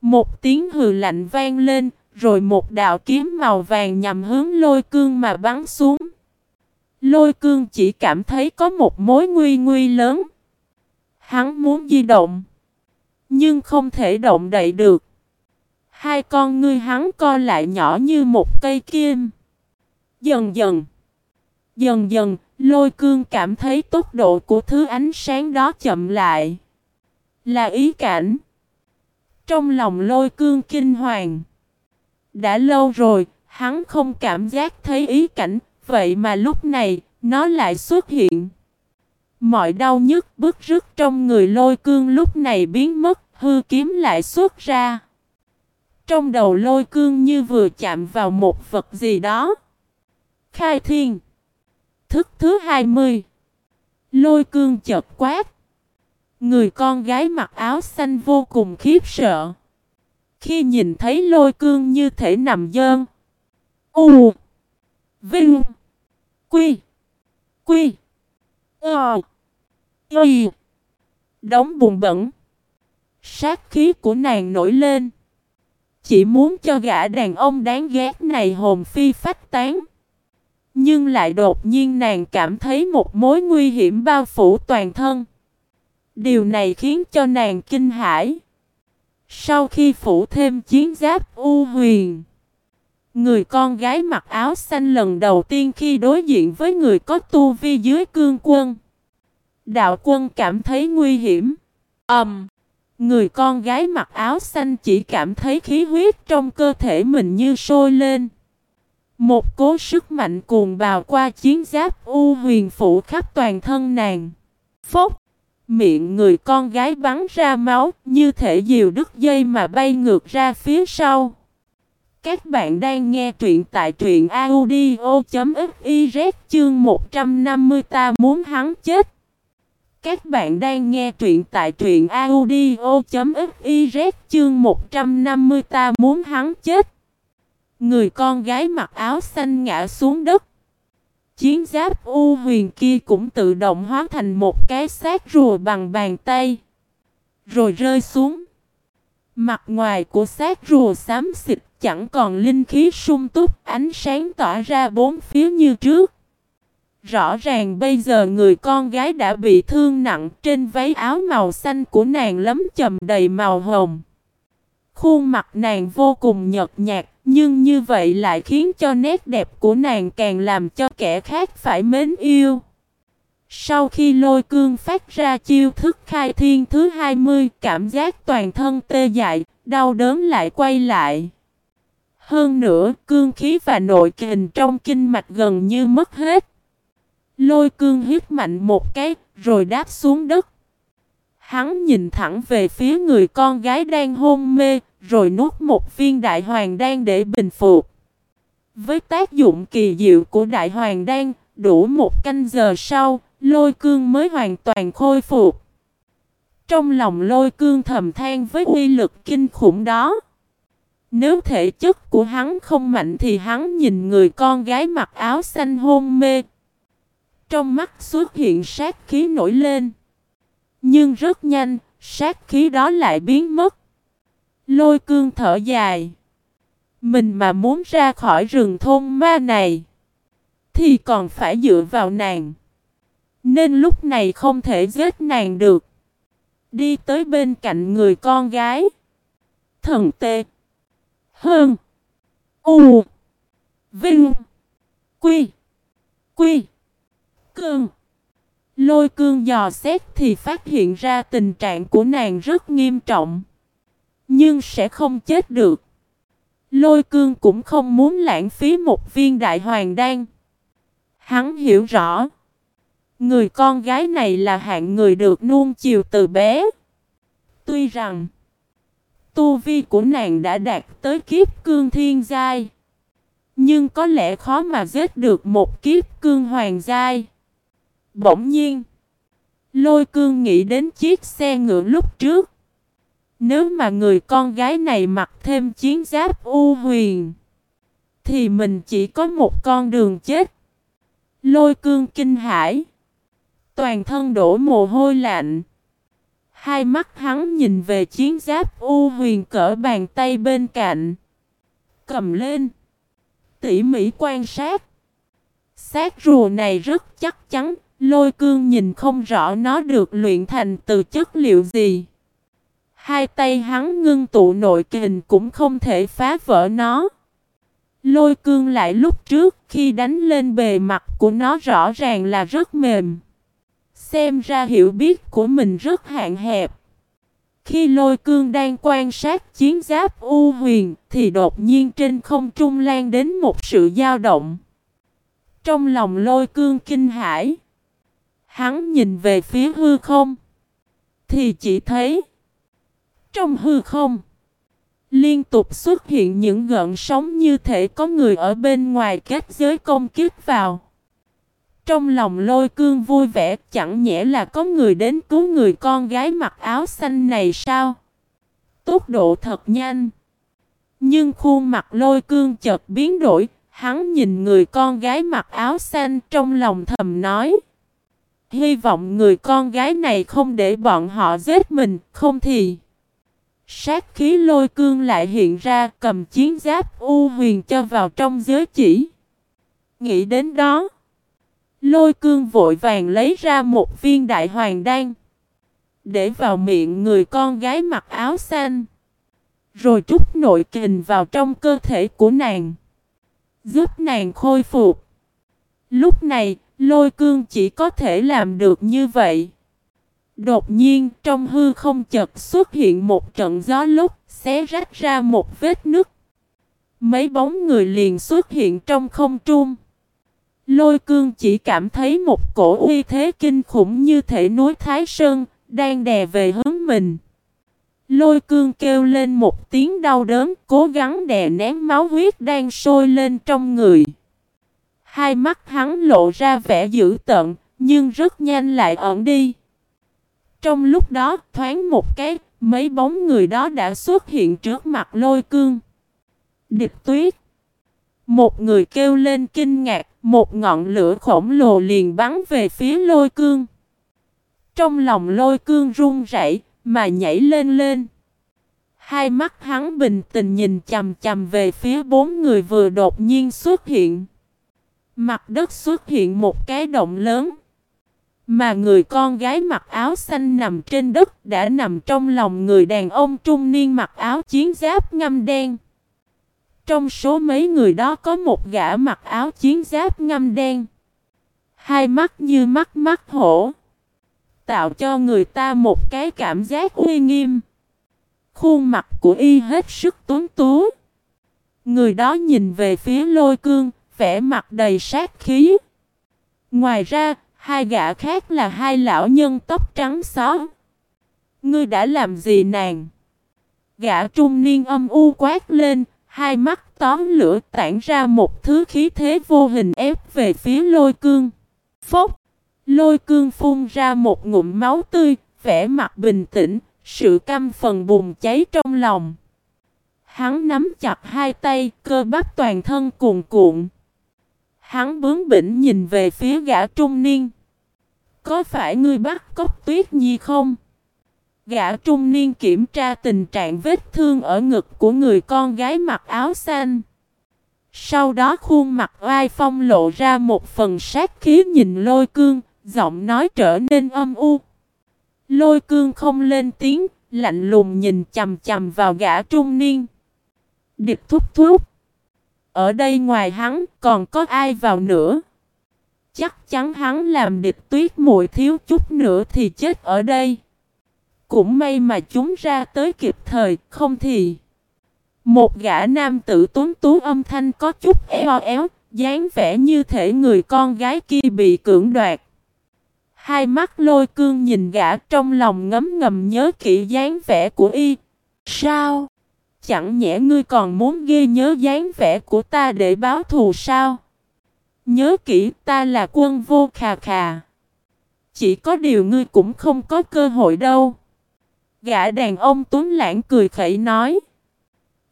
Speaker 1: Một tiếng hừ lạnh vang lên, rồi một đạo kiếm màu vàng nhằm hướng lôi cương mà bắn xuống. Lôi cương chỉ cảm thấy có một mối nguy nguy lớn. Hắn muốn di động, nhưng không thể động đậy được. Hai con ngươi hắn co lại nhỏ như một cây kim. Dần dần, dần dần, lôi cương cảm thấy tốc độ của thứ ánh sáng đó chậm lại. Là ý cảnh. Trong lòng lôi cương kinh hoàng. Đã lâu rồi, hắn không cảm giác thấy ý cảnh, vậy mà lúc này, nó lại xuất hiện. Mọi đau nhức bức rứt trong người lôi cương lúc này biến mất, hư kiếm lại xuất ra. Trong đầu lôi cương như vừa chạm vào một vật gì đó. Khai thiên. Thức thứ 20. Lôi cương chợt quát. Người con gái mặc áo xanh vô cùng khiếp sợ. Khi nhìn thấy lôi cương như thể nằm dơn. U. Vinh. Quy. Quy. Ờ. ờ y. Đóng bùn bẩn. Sát khí của nàng nổi lên. Chỉ muốn cho gã đàn ông đáng ghét này hồn phi phách tán. Nhưng lại đột nhiên nàng cảm thấy một mối nguy hiểm bao phủ toàn thân. Điều này khiến cho nàng kinh hãi. Sau khi phủ thêm chiến giáp u huyền, người con gái mặc áo xanh lần đầu tiên khi đối diện với người có tu vi dưới cương quân. Đạo quân cảm thấy nguy hiểm. Ầm. Um, người con gái mặc áo xanh chỉ cảm thấy khí huyết trong cơ thể mình như sôi lên. Một cố sức mạnh cuồng bào qua chiến giáp u huyền phủ khắp toàn thân nàng. Phốc! Miệng người con gái bắn ra máu như thể diều đứt dây mà bay ngược ra phía sau. Các bạn đang nghe truyện tại truyện audio.fiz chương 150 ta muốn hắn chết. Các bạn đang nghe truyện tại truyện audio.fiz chương 150 ta muốn hắn chết. Người con gái mặc áo xanh ngã xuống đất. Chiến giáp u huyền kia cũng tự động hóa thành một cái xác rùa bằng bàn tay. Rồi rơi xuống. Mặt ngoài của xác rùa xám xịt chẳng còn linh khí sung túc, ánh sáng tỏa ra bốn phía như trước. Rõ ràng bây giờ người con gái đã bị thương nặng, trên váy áo màu xanh của nàng lấm chầm đầy màu hồng. Khuôn mặt nàng vô cùng nhợt nhạt nhưng như vậy lại khiến cho nét đẹp của nàng càng làm cho kẻ khác phải mến yêu. Sau khi lôi cương phát ra chiêu thức khai thiên thứ 20, cảm giác toàn thân tê dại, đau đớn lại quay lại. Hơn nữa, cương khí và nội kình trong kinh mạch gần như mất hết. Lôi cương hít mạnh một cái, rồi đáp xuống đất. Hắn nhìn thẳng về phía người con gái đang hôn mê, rồi nuốt một viên đại hoàng đan để bình phục. Với tác dụng kỳ diệu của đại hoàng đan, đủ một canh giờ sau, lôi cương mới hoàn toàn khôi phục. Trong lòng lôi cương thầm than với uy lực kinh khủng đó. Nếu thể chất của hắn không mạnh thì hắn nhìn người con gái mặc áo xanh hôn mê. Trong mắt xuất hiện sát khí nổi lên. Nhưng rất nhanh, sát khí đó lại biến mất. Lôi cương thở dài. Mình mà muốn ra khỏi rừng thôn ma này. Thì còn phải dựa vào nàng. Nên lúc này không thể giết nàng được. Đi tới bên cạnh người con gái. Thần tê. Hơn. U. Vinh. Quy. Quy. Cương. Lôi cương dò xét thì phát hiện ra tình trạng của nàng rất nghiêm trọng. Nhưng sẽ không chết được. Lôi cương cũng không muốn lãng phí một viên đại hoàng đan. Hắn hiểu rõ. Người con gái này là hạng người được nuông chiều từ bé. Tuy rằng tu vi của nàng đã đạt tới kiếp cương thiên giai. Nhưng có lẽ khó mà giết được một kiếp cương hoàng giai. Bỗng nhiên, Lôi cương nghĩ đến chiếc xe ngựa lúc trước. Nếu mà người con gái này mặc thêm chiến giáp u huyền. Thì mình chỉ có một con đường chết. Lôi cương kinh hãi. Toàn thân đổ mồ hôi lạnh. Hai mắt hắn nhìn về chiến giáp u huyền cỡ bàn tay bên cạnh. Cầm lên. Tỉ mỉ quan sát. Xác rùa này rất chắc chắn. Lôi cương nhìn không rõ nó được luyện thành từ chất liệu gì. Hai tay hắn ngưng tụ nội kình cũng không thể phá vỡ nó. Lôi cương lại lúc trước, khi đánh lên bề mặt của nó rõ ràng là rất mềm. Xem ra hiểu biết của mình rất hạn hẹp. Khi lôi cương đang quan sát chiến giáp U huyền, thì đột nhiên trên không trung lan đến một sự dao động. Trong lòng lôi cương kinh hãi. Hắn nhìn về phía hư không. Thì chỉ thấy. Trong hư không. Liên tục xuất hiện những gợn sóng như thể có người ở bên ngoài kết giới công kiếp vào. Trong lòng lôi cương vui vẻ chẳng nhẽ là có người đến cứu người con gái mặc áo xanh này sao? Tốc độ thật nhanh. Nhưng khuôn mặt lôi cương chợt biến đổi, hắn nhìn người con gái mặc áo xanh trong lòng thầm nói. Hy vọng người con gái này không để bọn họ giết mình, không thì... Sát khí lôi cương lại hiện ra cầm chiến giáp u huyền cho vào trong giới chỉ. Nghĩ đến đó. Lôi cương vội vàng lấy ra một viên đại hoàng đan. Để vào miệng người con gái mặc áo xanh. Rồi trút nội kình vào trong cơ thể của nàng. Giúp nàng khôi phục. Lúc này, lôi cương chỉ có thể làm được như vậy. Đột nhiên trong hư không chợt xuất hiện một trận gió lúc xé rách ra một vết nứt. Mấy bóng người liền xuất hiện trong không trung. Lôi cương chỉ cảm thấy một cổ uy thế kinh khủng như thể núi Thái Sơn, đang đè về hướng mình. Lôi cương kêu lên một tiếng đau đớn, cố gắng đè nén máu huyết đang sôi lên trong người. Hai mắt hắn lộ ra vẻ dữ tợn, nhưng rất nhanh lại ẩn đi. Trong lúc đó, thoáng một cái, mấy bóng người đó đã xuất hiện trước mặt lôi cương. Địch tuyết. Một người kêu lên kinh ngạc, một ngọn lửa khổng lồ liền bắn về phía lôi cương. Trong lòng lôi cương run rẩy mà nhảy lên lên. Hai mắt hắn bình tĩnh nhìn chầm chầm về phía bốn người vừa đột nhiên xuất hiện. Mặt đất xuất hiện một cái động lớn. Mà người con gái mặc áo xanh nằm trên đất đã nằm trong lòng người đàn ông trung niên mặc áo chiến giáp ngâm đen. Trong số mấy người đó có một gã mặc áo chiến giáp ngâm đen. Hai mắt như mắt mắt hổ. Tạo cho người ta một cái cảm giác uy nghiêm. Khuôn mặt của y hết sức tuấn tú. Người đó nhìn về phía lôi cương, vẻ mặt đầy sát khí. Ngoài ra, hai gã khác là hai lão nhân tóc trắng xóa. Ngươi đã làm gì nàng? Gã trung niên âm u quát lên, hai mắt tóm lửa tản ra một thứ khí thế vô hình ép về phía lôi cương. Phốc! Lôi cương phun ra một ngụm máu tươi, vẻ mặt bình tĩnh, sự căm phần bùng cháy trong lòng. Hắn nắm chặt hai tay, cơ bắp toàn thân cuồn cuộn. Hắn bướng bỉnh nhìn về phía gã trung niên. Có phải ngươi bắt cóc tuyết nhi không? Gã trung niên kiểm tra tình trạng vết thương ở ngực của người con gái mặc áo xanh. Sau đó khuôn mặt oai phong lộ ra một phần sát khí nhìn lôi cương, giọng nói trở nên âm u. Lôi cương không lên tiếng, lạnh lùng nhìn chầm chầm vào gã trung niên. Điệp thúc thúc. Ở đây ngoài hắn còn có ai vào nữa? Chắc chắn hắn làm địch tuyết muội thiếu chút nữa thì chết ở đây. Cũng may mà chúng ra tới kịp thời, không thì... Một gã nam tử tuấn tú âm thanh có chút éo éo, dáng vẻ như thể người con gái kia bị cưỡng đoạt. Hai mắt lôi cương nhìn gã trong lòng ngấm ngầm nhớ kỹ dáng vẻ của y. Sao? Chẳng nhẽ ngươi còn muốn ghi nhớ dáng vẻ của ta để báo thù sao? Nhớ kỹ ta là quân vô khà khà. chỉ có điều ngươi cũng không có cơ hội đâu. Gã đàn ông tuấn lãng cười khẩy nói.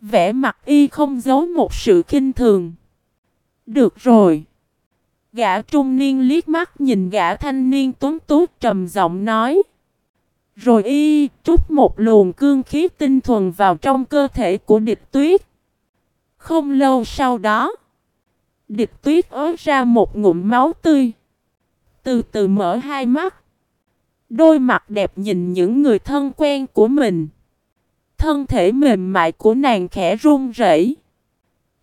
Speaker 1: Vẽ mặt y không giấu một sự kinh thường. Được rồi. Gã trung niên liếc mắt nhìn gã thanh niên tuấn tú trầm giọng nói. Rồi y trút một luồng cương khí tinh thuần vào trong cơ thể của địch tuyết. Không lâu sau đó, địch tuyết ớ ra một ngụm máu tươi. Từ từ mở hai mắt. Đôi mặt đẹp nhìn những người thân quen của mình. Thân thể mềm mại của nàng khẽ run rẩy,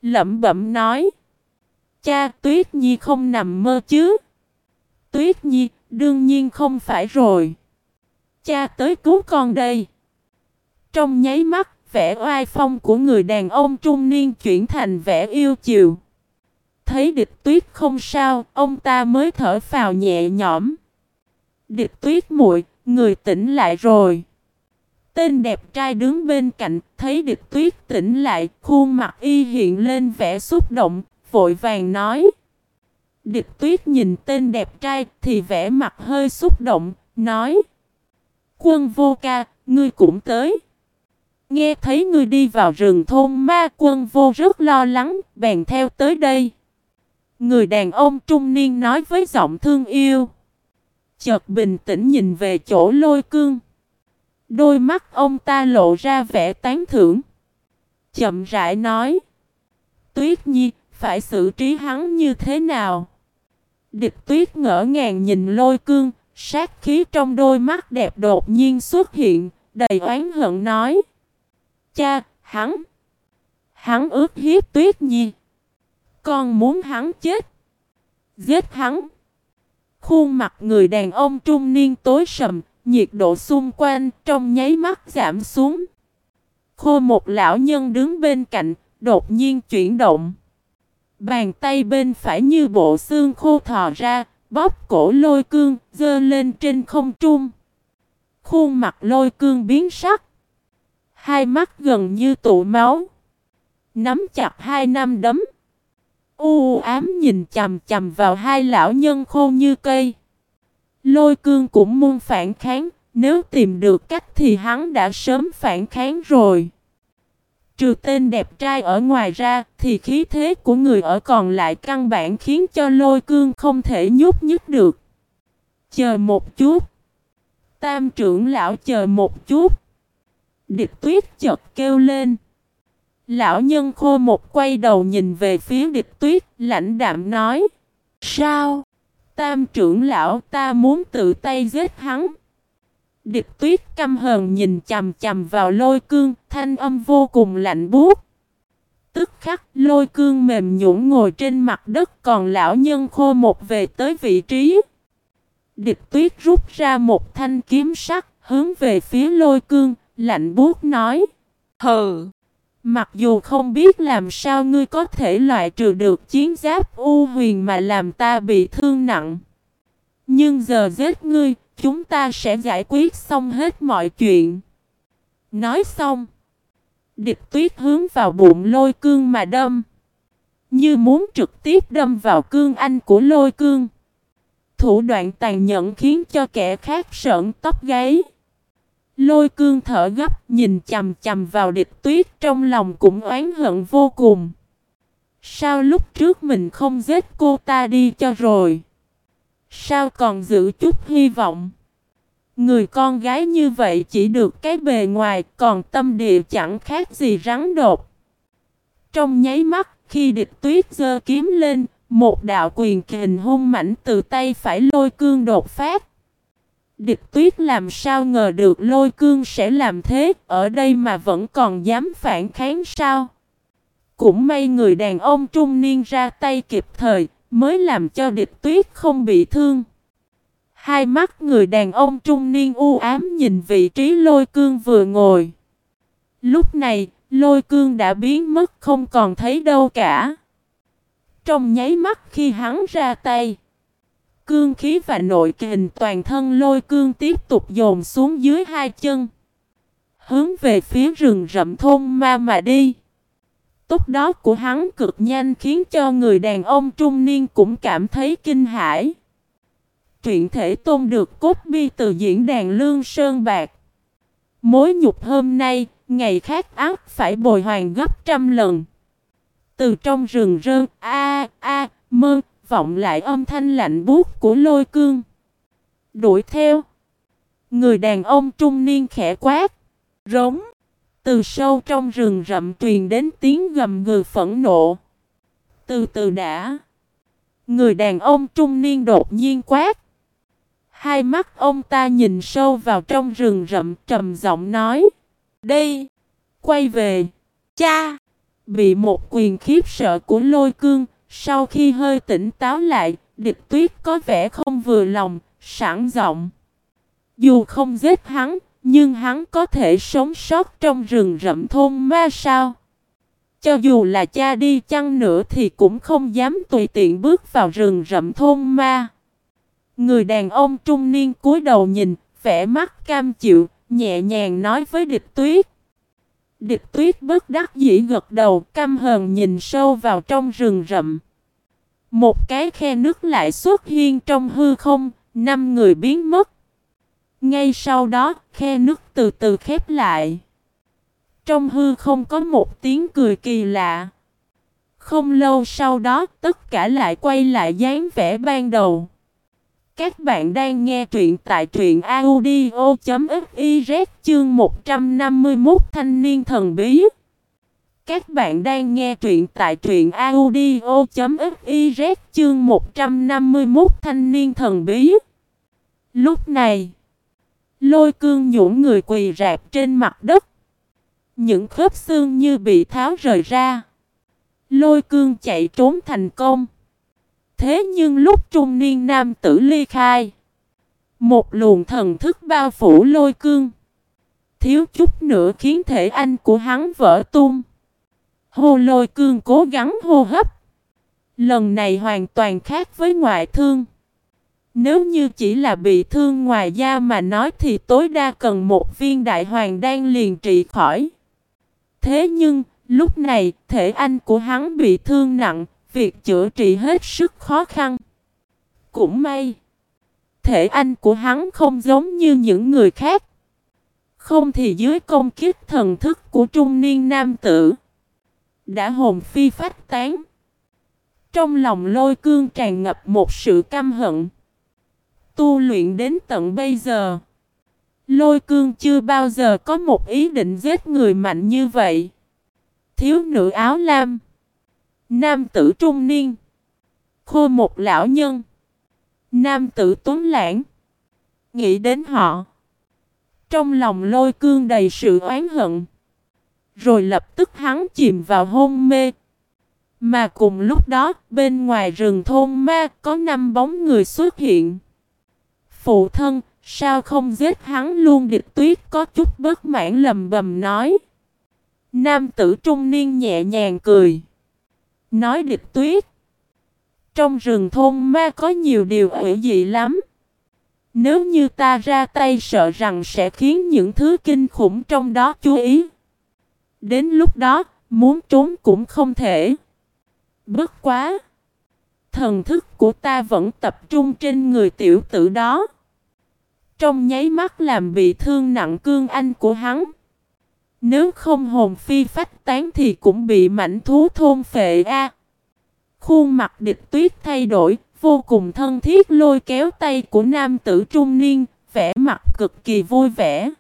Speaker 1: Lẩm bẩm nói. Cha Tuyết Nhi không nằm mơ chứ. Tuyết Nhi đương nhiên không phải rồi. Cha tới cứu con đây. Trong nháy mắt, vẻ oai phong của người đàn ông trung niên chuyển thành vẻ yêu chiều. Thấy địch tuyết không sao, ông ta mới thở phào nhẹ nhõm. Địch tuyết muội, người tỉnh lại rồi. Tên đẹp trai đứng bên cạnh, thấy địch tuyết tỉnh lại, khuôn mặt y hiện lên vẻ xúc động, vội vàng nói. Địch tuyết nhìn tên đẹp trai thì vẻ mặt hơi xúc động, nói. Quân vô ca, ngươi cũng tới. Nghe thấy ngươi đi vào rừng thôn ma quân vô rất lo lắng, bèn theo tới đây. Người đàn ông trung niên nói với giọng thương yêu. Chợt bình tĩnh nhìn về chỗ lôi cương. Đôi mắt ông ta lộ ra vẻ tán thưởng. Chậm rãi nói. Tuyết nhi, phải xử trí hắn như thế nào? Địch tuyết ngỡ ngàng nhìn lôi cương, sát khí trong đôi mắt đẹp đột nhiên xuất hiện, đầy oán hận nói. Cha, hắn, hắn ước hiếp tuyết nhi. Con muốn hắn chết. Giết hắn. Khuôn mặt người đàn ông trung niên tối sầm, nhiệt độ xung quanh trong nháy mắt giảm xuống. Khô một lão nhân đứng bên cạnh, đột nhiên chuyển động. Bàn tay bên phải như bộ xương khô thò ra, bóp cổ lôi cương, dơ lên trên không trung. Khuôn mặt lôi cương biến sắc. Hai mắt gần như tụ máu. Nắm chặt hai năm đấm. U ám nhìn chầm chầm vào hai lão nhân khô như cây. Lôi cương cũng muốn phản kháng, nếu tìm được cách thì hắn đã sớm phản kháng rồi. Trừ tên đẹp trai ở ngoài ra thì khí thế của người ở còn lại căn bản khiến cho lôi cương không thể nhúc nhích được. Chờ một chút. Tam trưởng lão chờ một chút. Địch tuyết chợt kêu lên. Lão nhân khô một quay đầu nhìn về phía địch tuyết, lãnh đạm nói. Sao? Tam trưởng lão ta muốn tự tay giết hắn. Địch tuyết căm hờn nhìn chầm chầm vào lôi cương, thanh âm vô cùng lạnh buốt. Tức khắc lôi cương mềm nhũn ngồi trên mặt đất còn lão nhân khô một về tới vị trí. Địch tuyết rút ra một thanh kiếm sắt, hướng về phía lôi cương, lạnh buốt nói. Hừ! Mặc dù không biết làm sao ngươi có thể loại trừ được chiến giáp u huyền mà làm ta bị thương nặng. Nhưng giờ giết ngươi, chúng ta sẽ giải quyết xong hết mọi chuyện. Nói xong, địch tuyết hướng vào bụng lôi cương mà đâm. Như muốn trực tiếp đâm vào cương anh của lôi cương. Thủ đoạn tàn nhẫn khiến cho kẻ khác sợn tóc gáy. Lôi cương thở gấp nhìn chầm chầm vào địch tuyết trong lòng cũng oán hận vô cùng. Sao lúc trước mình không giết cô ta đi cho rồi? Sao còn giữ chút hy vọng? Người con gái như vậy chỉ được cái bề ngoài còn tâm địa chẳng khác gì rắn đột. Trong nháy mắt khi địch tuyết giơ kiếm lên, một đạo quyền kình hung mảnh từ tay phải lôi cương đột phát. Địch tuyết làm sao ngờ được lôi cương sẽ làm thế, ở đây mà vẫn còn dám phản kháng sao? Cũng may người đàn ông trung niên ra tay kịp thời, mới làm cho địch tuyết không bị thương. Hai mắt người đàn ông trung niên u ám nhìn vị trí lôi cương vừa ngồi. Lúc này, lôi cương đã biến mất không còn thấy đâu cả. Trong nháy mắt khi hắn ra tay, cương khí và nội kình toàn thân lôi cương tiếp tục dồn xuống dưới hai chân. Hướng về phía rừng rậm thôn ma mà đi. Tốc đó của hắn cực nhanh khiến cho người đàn ông trung niên cũng cảm thấy kinh hãi. truyện thể tôn được cốt bi từ diễn đàn Lương Sơn Bạc. Mối nhục hôm nay, ngày khác ác phải bồi hoàn gấp trăm lần. Từ trong rừng rơn, a a, mơ, vọng lại âm thanh lạnh buốt của lôi cương. Đuổi theo. Người đàn ông trung niên khẽ quát. Rống. Từ sâu trong rừng rậm truyền đến tiếng gầm ngừ phẫn nộ. Từ từ đã. Người đàn ông trung niên đột nhiên quát. Hai mắt ông ta nhìn sâu vào trong rừng rậm trầm giọng nói. Đây. Quay về. Cha. Bị một quyền khiếp sợ của lôi cương. Sau khi hơi tỉnh táo lại. Địch tuyết có vẻ không vừa lòng. Sẵn giọng. Dù không giết hắn. Nhưng hắn có thể sống sót trong rừng rậm thôn ma sao? Cho dù là cha đi chăng nữa thì cũng không dám tùy tiện bước vào rừng rậm thôn ma. Người đàn ông trung niên cúi đầu nhìn, vẻ mắt cam chịu, nhẹ nhàng nói với địch tuyết. Địch tuyết bất đắc dĩ gật đầu, căm hờn nhìn sâu vào trong rừng rậm. Một cái khe nước lại xuất hiện trong hư không, năm người biến mất. Ngay sau đó, khe nước từ từ khép lại. Trong hư không có một tiếng cười kỳ lạ. Không lâu sau đó, tất cả lại quay lại dáng vẻ ban đầu. Các bạn đang nghe truyện tại truyện audio.fiz chương 151 Thanh niên thần bí. Các bạn đang nghe truyện tại truyện audio.fiz chương 151 Thanh niên thần bí. Lúc này, lôi cương nhũn người quỳ rạp trên mặt đất. Những khớp xương như bị tháo rời ra. Lôi cương chạy trốn thành công. Thế nhưng lúc trung niên nam tử ly khai. Một luồng thần thức bao phủ lôi cương. Thiếu chút nữa khiến thể anh của hắn vỡ tung. Hồ lôi cương cố gắng hô hấp. Lần này hoàn toàn khác với ngoại thương. Nếu như chỉ là bị thương ngoài da mà nói thì tối đa cần một viên đại hoàng đan liền trị khỏi. Thế nhưng, lúc này, thể anh của hắn bị thương nặng, việc chữa trị hết sức khó khăn. Cũng may, thể anh của hắn không giống như những người khác. Không thì dưới công kích thần thức của trung niên nam tử, đã hồn phi phách tán. Trong lòng lôi cương tràn ngập một sự căm hận. Tu luyện đến tận bây giờ. Lôi cương chưa bao giờ có một ý định giết người mạnh như vậy. Thiếu nữ áo lam. Nam tử trung niên. Khô một lão nhân. Nam tử tuấn lãng. Nghĩ đến họ. Trong lòng lôi cương đầy sự oán hận. Rồi lập tức hắn chìm vào hôn mê. Mà cùng lúc đó, bên ngoài rừng thôn ma có năm bóng người xuất hiện. Phụ thân, sao không giết hắn luôn địch tuyết có chút bất mãn lầm bầm nói. Nam tử trung niên nhẹ nhàng cười. Nói địch tuyết. Trong rừng thôn ma có nhiều điều ủy dị lắm. Nếu như ta ra tay sợ rằng sẽ khiến những thứ kinh khủng trong đó chú ý. Đến lúc đó, muốn trốn cũng không thể. Bất quá. Thần thức của ta vẫn tập trung trên người tiểu tử đó. Trong nháy mắt làm bị thương nặng cương anh của hắn. Nếu không hồn phi phách tán thì cũng bị mảnh thú thôn phệ a. Khuôn mặt địch tuyết thay đổi, vô cùng thân thiết lôi kéo tay của nam tử trung niên, vẻ mặt cực kỳ vui vẻ.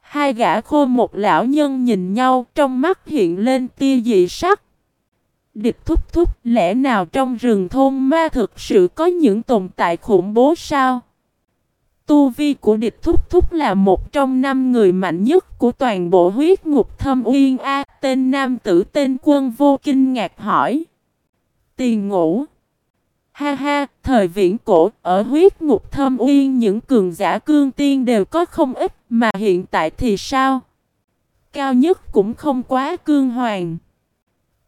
Speaker 1: Hai gã khô một lão nhân nhìn nhau trong mắt hiện lên tia dị sắc. Địch thúc thúc lẽ nào trong rừng thôn ma thực sự có những tồn tại khủng bố sao? Tu vi của địch thúc thúc là một trong năm người mạnh nhất của toàn bộ huyết ngục thâm uyên A. Tên nam tử tên quân vô kinh ngạc hỏi. Tiền ngủ. Ha ha, thời viễn cổ, ở huyết ngục thâm uyên những cường giả cương tiên đều có không ít, mà hiện tại thì sao? Cao nhất cũng không quá cương hoàng.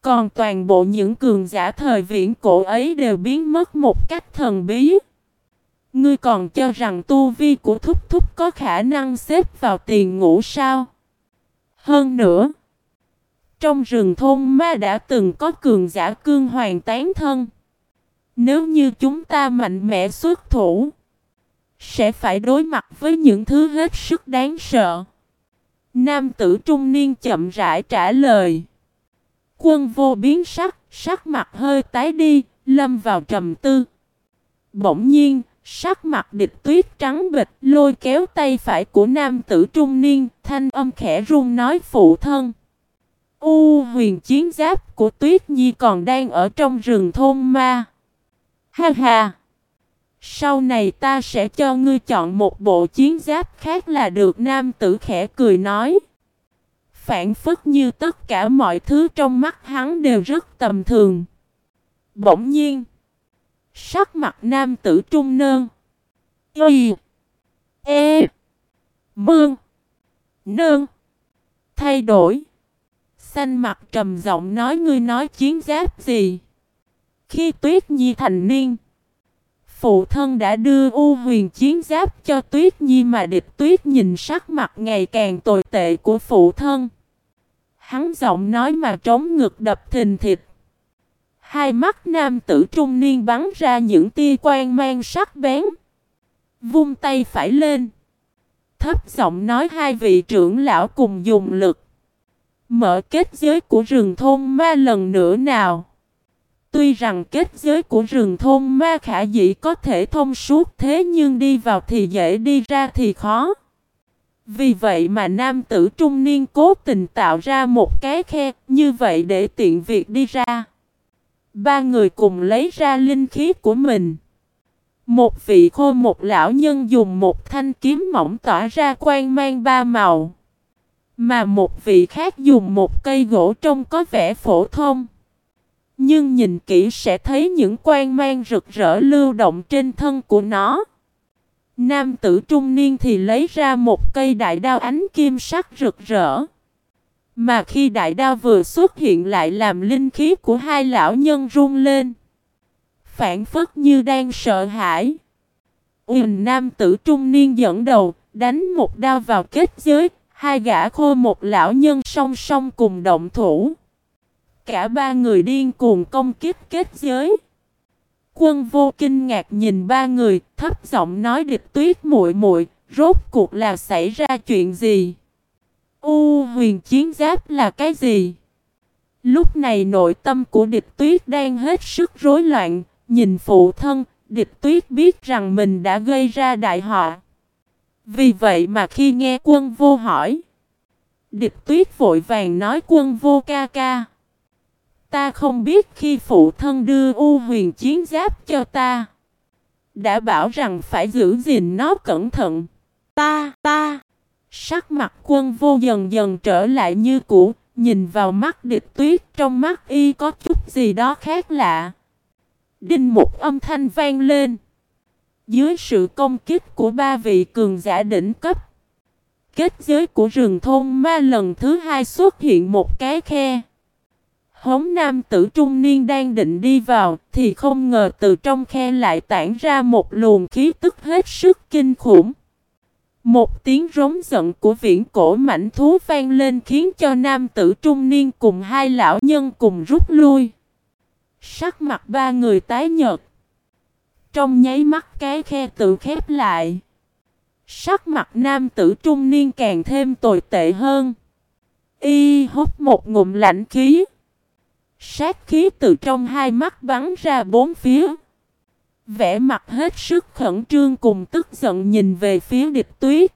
Speaker 1: Còn toàn bộ những cường giả thời viễn cổ ấy đều biến mất một cách thần bí. Ngươi còn cho rằng tu vi của thúc thúc có khả năng xếp vào tiền ngũ sao? Hơn nữa, trong rừng thôn ma đã từng có cường giả cương hoàng tán thân. Nếu như chúng ta mạnh mẽ xuất thủ, sẽ phải đối mặt với những thứ hết sức đáng sợ. Nam tử trung niên chậm rãi trả lời. Quân vô biến sắc, sắc mặt hơi tái đi, lâm vào trầm tư. Bỗng nhiên, sắc mặt địch tuyết trắng bịch lôi kéo tay phải của nam tử trung niên, thanh âm khẽ run nói phụ thân. U huyền chiến giáp của Tuyết Nhi còn đang ở trong rừng thôn ma. Ha ha! Sau này ta sẽ cho ngươi chọn một bộ chiến giáp khác là được nam tử khẽ cười nói. Phản phất như tất cả mọi thứ trong mắt hắn đều rất tầm thường. Bỗng nhiên, sắc mặt nam tử trung nơn. Y. E. Mương. Nơn. Thay đổi. Xanh mặt trầm giọng nói ngươi nói chiến giáp gì. Khi tuyết nhi thành niên. Phụ thân đã đưa u huyền chiến giáp cho tuyết nhi mà địch tuyết nhìn sắc mặt ngày càng tồi tệ của phụ thân. Hắn giọng nói mà trống ngực đập thình thịt. Hai mắt nam tử trung niên bắn ra những tia quang mang sắc bén. Vung tay phải lên. Thấp giọng nói hai vị trưởng lão cùng dùng lực. Mở kết giới của rừng thôn ma lần nữa nào. Tuy rằng kết giới của rừng thôn ma khả dĩ có thể thông suốt thế nhưng đi vào thì dễ đi ra thì khó. Vì vậy mà nam tử trung niên cố tình tạo ra một cái khe như vậy để tiện việc đi ra. Ba người cùng lấy ra linh khí của mình. Một vị khôi một lão nhân dùng một thanh kiếm mỏng tỏa ra quang mang ba màu. Mà một vị khác dùng một cây gỗ trông có vẻ phổ thông. Nhưng nhìn kỹ sẽ thấy những quang mang rực rỡ lưu động trên thân của nó. Nam tử trung niên thì lấy ra một cây đại đao ánh kim sắc rực rỡ. Mà khi đại đao vừa xuất hiện lại làm linh khí của hai lão nhân run lên. Phản phất như đang sợ hãi. Uỳnh nam tử trung niên dẫn đầu, đánh một đao vào kết giới, hai gã khô một lão nhân song song cùng động thủ. Cả ba người điên cuồng công kích kết giới. Quân vô kinh ngạc nhìn ba người, thấp giọng nói địch tuyết muội muội, rốt cuộc là xảy ra chuyện gì? U huyền chiến giáp là cái gì? Lúc này nội tâm của địch tuyết đang hết sức rối loạn, nhìn phụ thân, địch tuyết biết rằng mình đã gây ra đại họa. Vì vậy mà khi nghe quân vô hỏi, địch tuyết vội vàng nói quân vô ca ca. Ta không biết khi phụ thân đưa U huyền chiến giáp cho ta. Đã bảo rằng phải giữ gìn nó cẩn thận. Ta, ta. Sắc mặt quân vô dần dần trở lại như cũ, nhìn vào mắt địch tuyết trong mắt y có chút gì đó khác lạ. Đinh một âm thanh vang lên. Dưới sự công kích của ba vị cường giả đỉnh cấp. Kết giới của rừng thôn ma lần thứ hai xuất hiện một cái khe. Hống nam tử trung niên đang định đi vào, thì không ngờ từ trong khe lại tản ra một luồng khí tức hết sức kinh khủng. Một tiếng rống giận của viễn cổ mảnh thú vang lên khiến cho nam tử trung niên cùng hai lão nhân cùng rút lui. Sắc mặt ba người tái nhợt. Trong nháy mắt cái khe tự khép lại. Sắc mặt nam tử trung niên càng thêm tồi tệ hơn. Y hút một ngụm lạnh khí. Sát khí từ trong hai mắt bắn ra bốn phía. Vẽ mặt hết sức khẩn trương cùng tức giận nhìn về phía địch tuyết.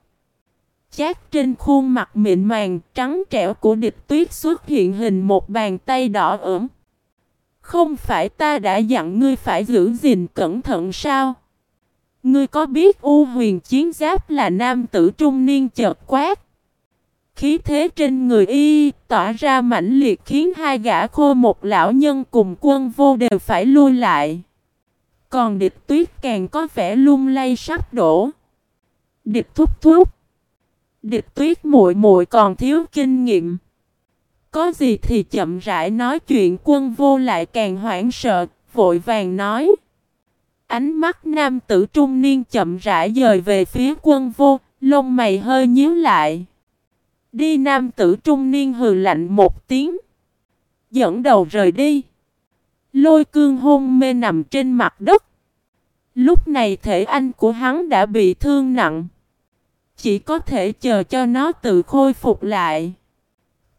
Speaker 1: Chát trên khuôn mặt mịn màng, trắng trẻo của địch tuyết xuất hiện hình một bàn tay đỏ ửng. Không phải ta đã dặn ngươi phải giữ gìn cẩn thận sao? Ngươi có biết U huyền chiến giáp là nam tử trung niên chợt quát? Khí thế trên người y tỏa ra mãnh liệt khiến hai gã khô một lão nhân cùng quân vô đều phải lui lại. Còn địch tuyết càng có vẻ lung lay sắp đổ. Địch thúc thúc. Địch tuyết muội muội còn thiếu kinh nghiệm. Có gì thì chậm rãi nói chuyện quân vô lại càng hoảng sợ, vội vàng nói. Ánh mắt nam tử trung niên chậm rãi dời về phía quân vô, lông mày hơi nhíu lại. Đi nam tử trung niên hừ lạnh một tiếng. Dẫn đầu rời đi. Lôi cương hôn mê nằm trên mặt đất. Lúc này thể anh của hắn đã bị thương nặng. Chỉ có thể chờ cho nó tự khôi phục lại.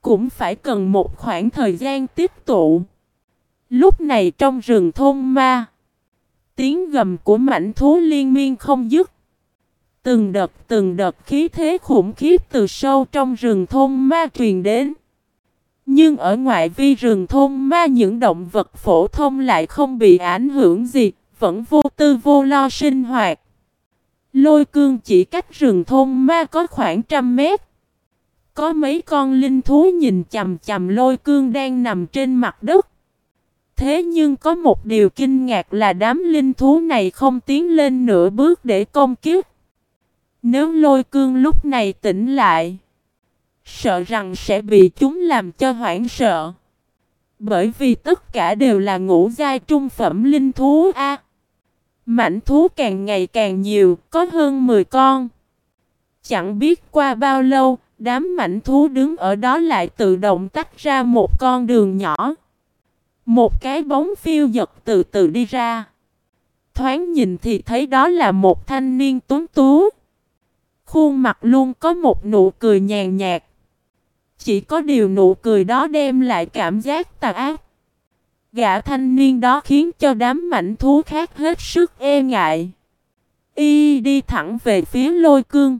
Speaker 1: Cũng phải cần một khoảng thời gian tiếp tụ. Lúc này trong rừng thôn ma. Tiếng gầm của mảnh thú liên miên không dứt. Từng đợt từng đợt khí thế khủng khiếp từ sâu trong rừng thôn ma truyền đến. Nhưng ở ngoại vi rừng thôn ma những động vật phổ thông lại không bị ảnh hưởng gì, vẫn vô tư vô lo sinh hoạt. Lôi cương chỉ cách rừng thôn ma có khoảng trăm mét. Có mấy con linh thú nhìn chầm chầm lôi cương đang nằm trên mặt đất. Thế nhưng có một điều kinh ngạc là đám linh thú này không tiến lên nửa bước để công kiếp. Nếu lôi cương lúc này tỉnh lại, sợ rằng sẽ bị chúng làm cho hoảng sợ. Bởi vì tất cả đều là ngũ giai trung phẩm linh thú A. Mảnh thú càng ngày càng nhiều, có hơn 10 con. Chẳng biết qua bao lâu, đám mảnh thú đứng ở đó lại tự động tách ra một con đường nhỏ. Một cái bóng phiêu giật từ từ đi ra. Thoáng nhìn thì thấy đó là một thanh niên tuấn tú. Khuôn mặt luôn có một nụ cười nhàn nhạt. Chỉ có điều nụ cười đó đem lại cảm giác tà ác. Gã thanh niên đó khiến cho đám mảnh thú khác hết sức e ngại. Y đi thẳng về phía lôi cương.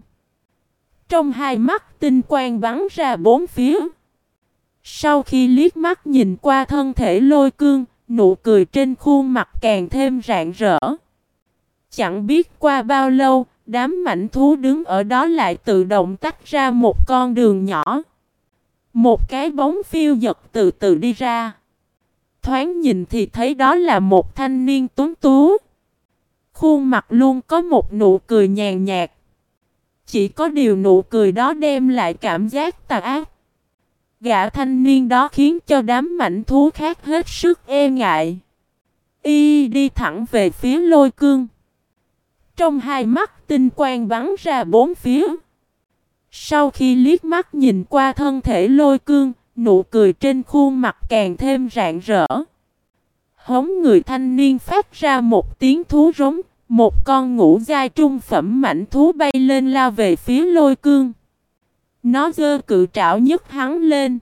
Speaker 1: Trong hai mắt tinh quang bắn ra bốn phía. Sau khi liếc mắt nhìn qua thân thể lôi cương, nụ cười trên khuôn mặt càng thêm rạng rỡ. Chẳng biết qua bao lâu, đám mảnh thú đứng ở đó lại tự động tách ra một con đường nhỏ. Một cái bóng phiêu giật từ từ đi ra. Thoáng nhìn thì thấy đó là một thanh niên tuấn tú. Khuôn mặt luôn có một nụ cười nhàn nhạt. Chỉ có điều nụ cười đó đem lại cảm giác tà ác. Gã thanh niên đó khiến cho đám mảnh thú khác hết sức e ngại. Y đi thẳng về phía lôi cương. Trong hai mắt tinh quang bắn ra bốn phía. Sau khi liếc mắt nhìn qua thân thể lôi cương, nụ cười trên khuôn mặt càng thêm rạng rỡ. Hống người thanh niên phát ra một tiếng thú rống, một con ngũ giai trung phẩm mảnh thú bay lên lao về phía lôi cương. Nó dơ cự trảo nhấc hắn lên.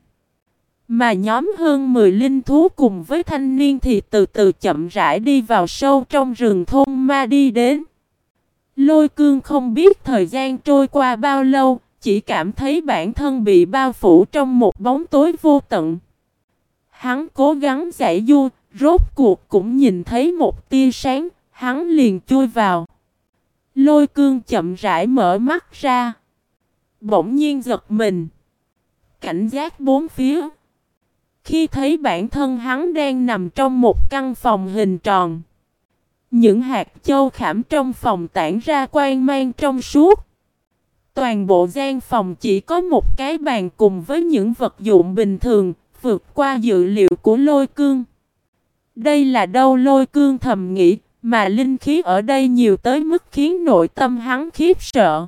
Speaker 1: Mà nhóm hơn 10 linh thú cùng với thanh niên thì từ từ chậm rãi đi vào sâu trong rừng thôn ma đi đến. Lôi cương không biết thời gian trôi qua bao lâu, chỉ cảm thấy bản thân bị bao phủ trong một bóng tối vô tận. Hắn cố gắng giải du, rốt cuộc cũng nhìn thấy một tia sáng, hắn liền chui vào. Lôi cương chậm rãi mở mắt ra. Bỗng nhiên giật mình. Cảnh giác bốn phía. Khi thấy bản thân hắn đang nằm trong một căn phòng hình tròn. Những hạt châu khảm trong phòng tản ra quang mang trong suốt. Toàn bộ gian phòng chỉ có một cái bàn cùng với những vật dụng bình thường, vượt qua dự liệu của lôi cương. Đây là đâu lôi cương thầm nghĩ, mà linh khí ở đây nhiều tới mức khiến nội tâm hắn khiếp sợ.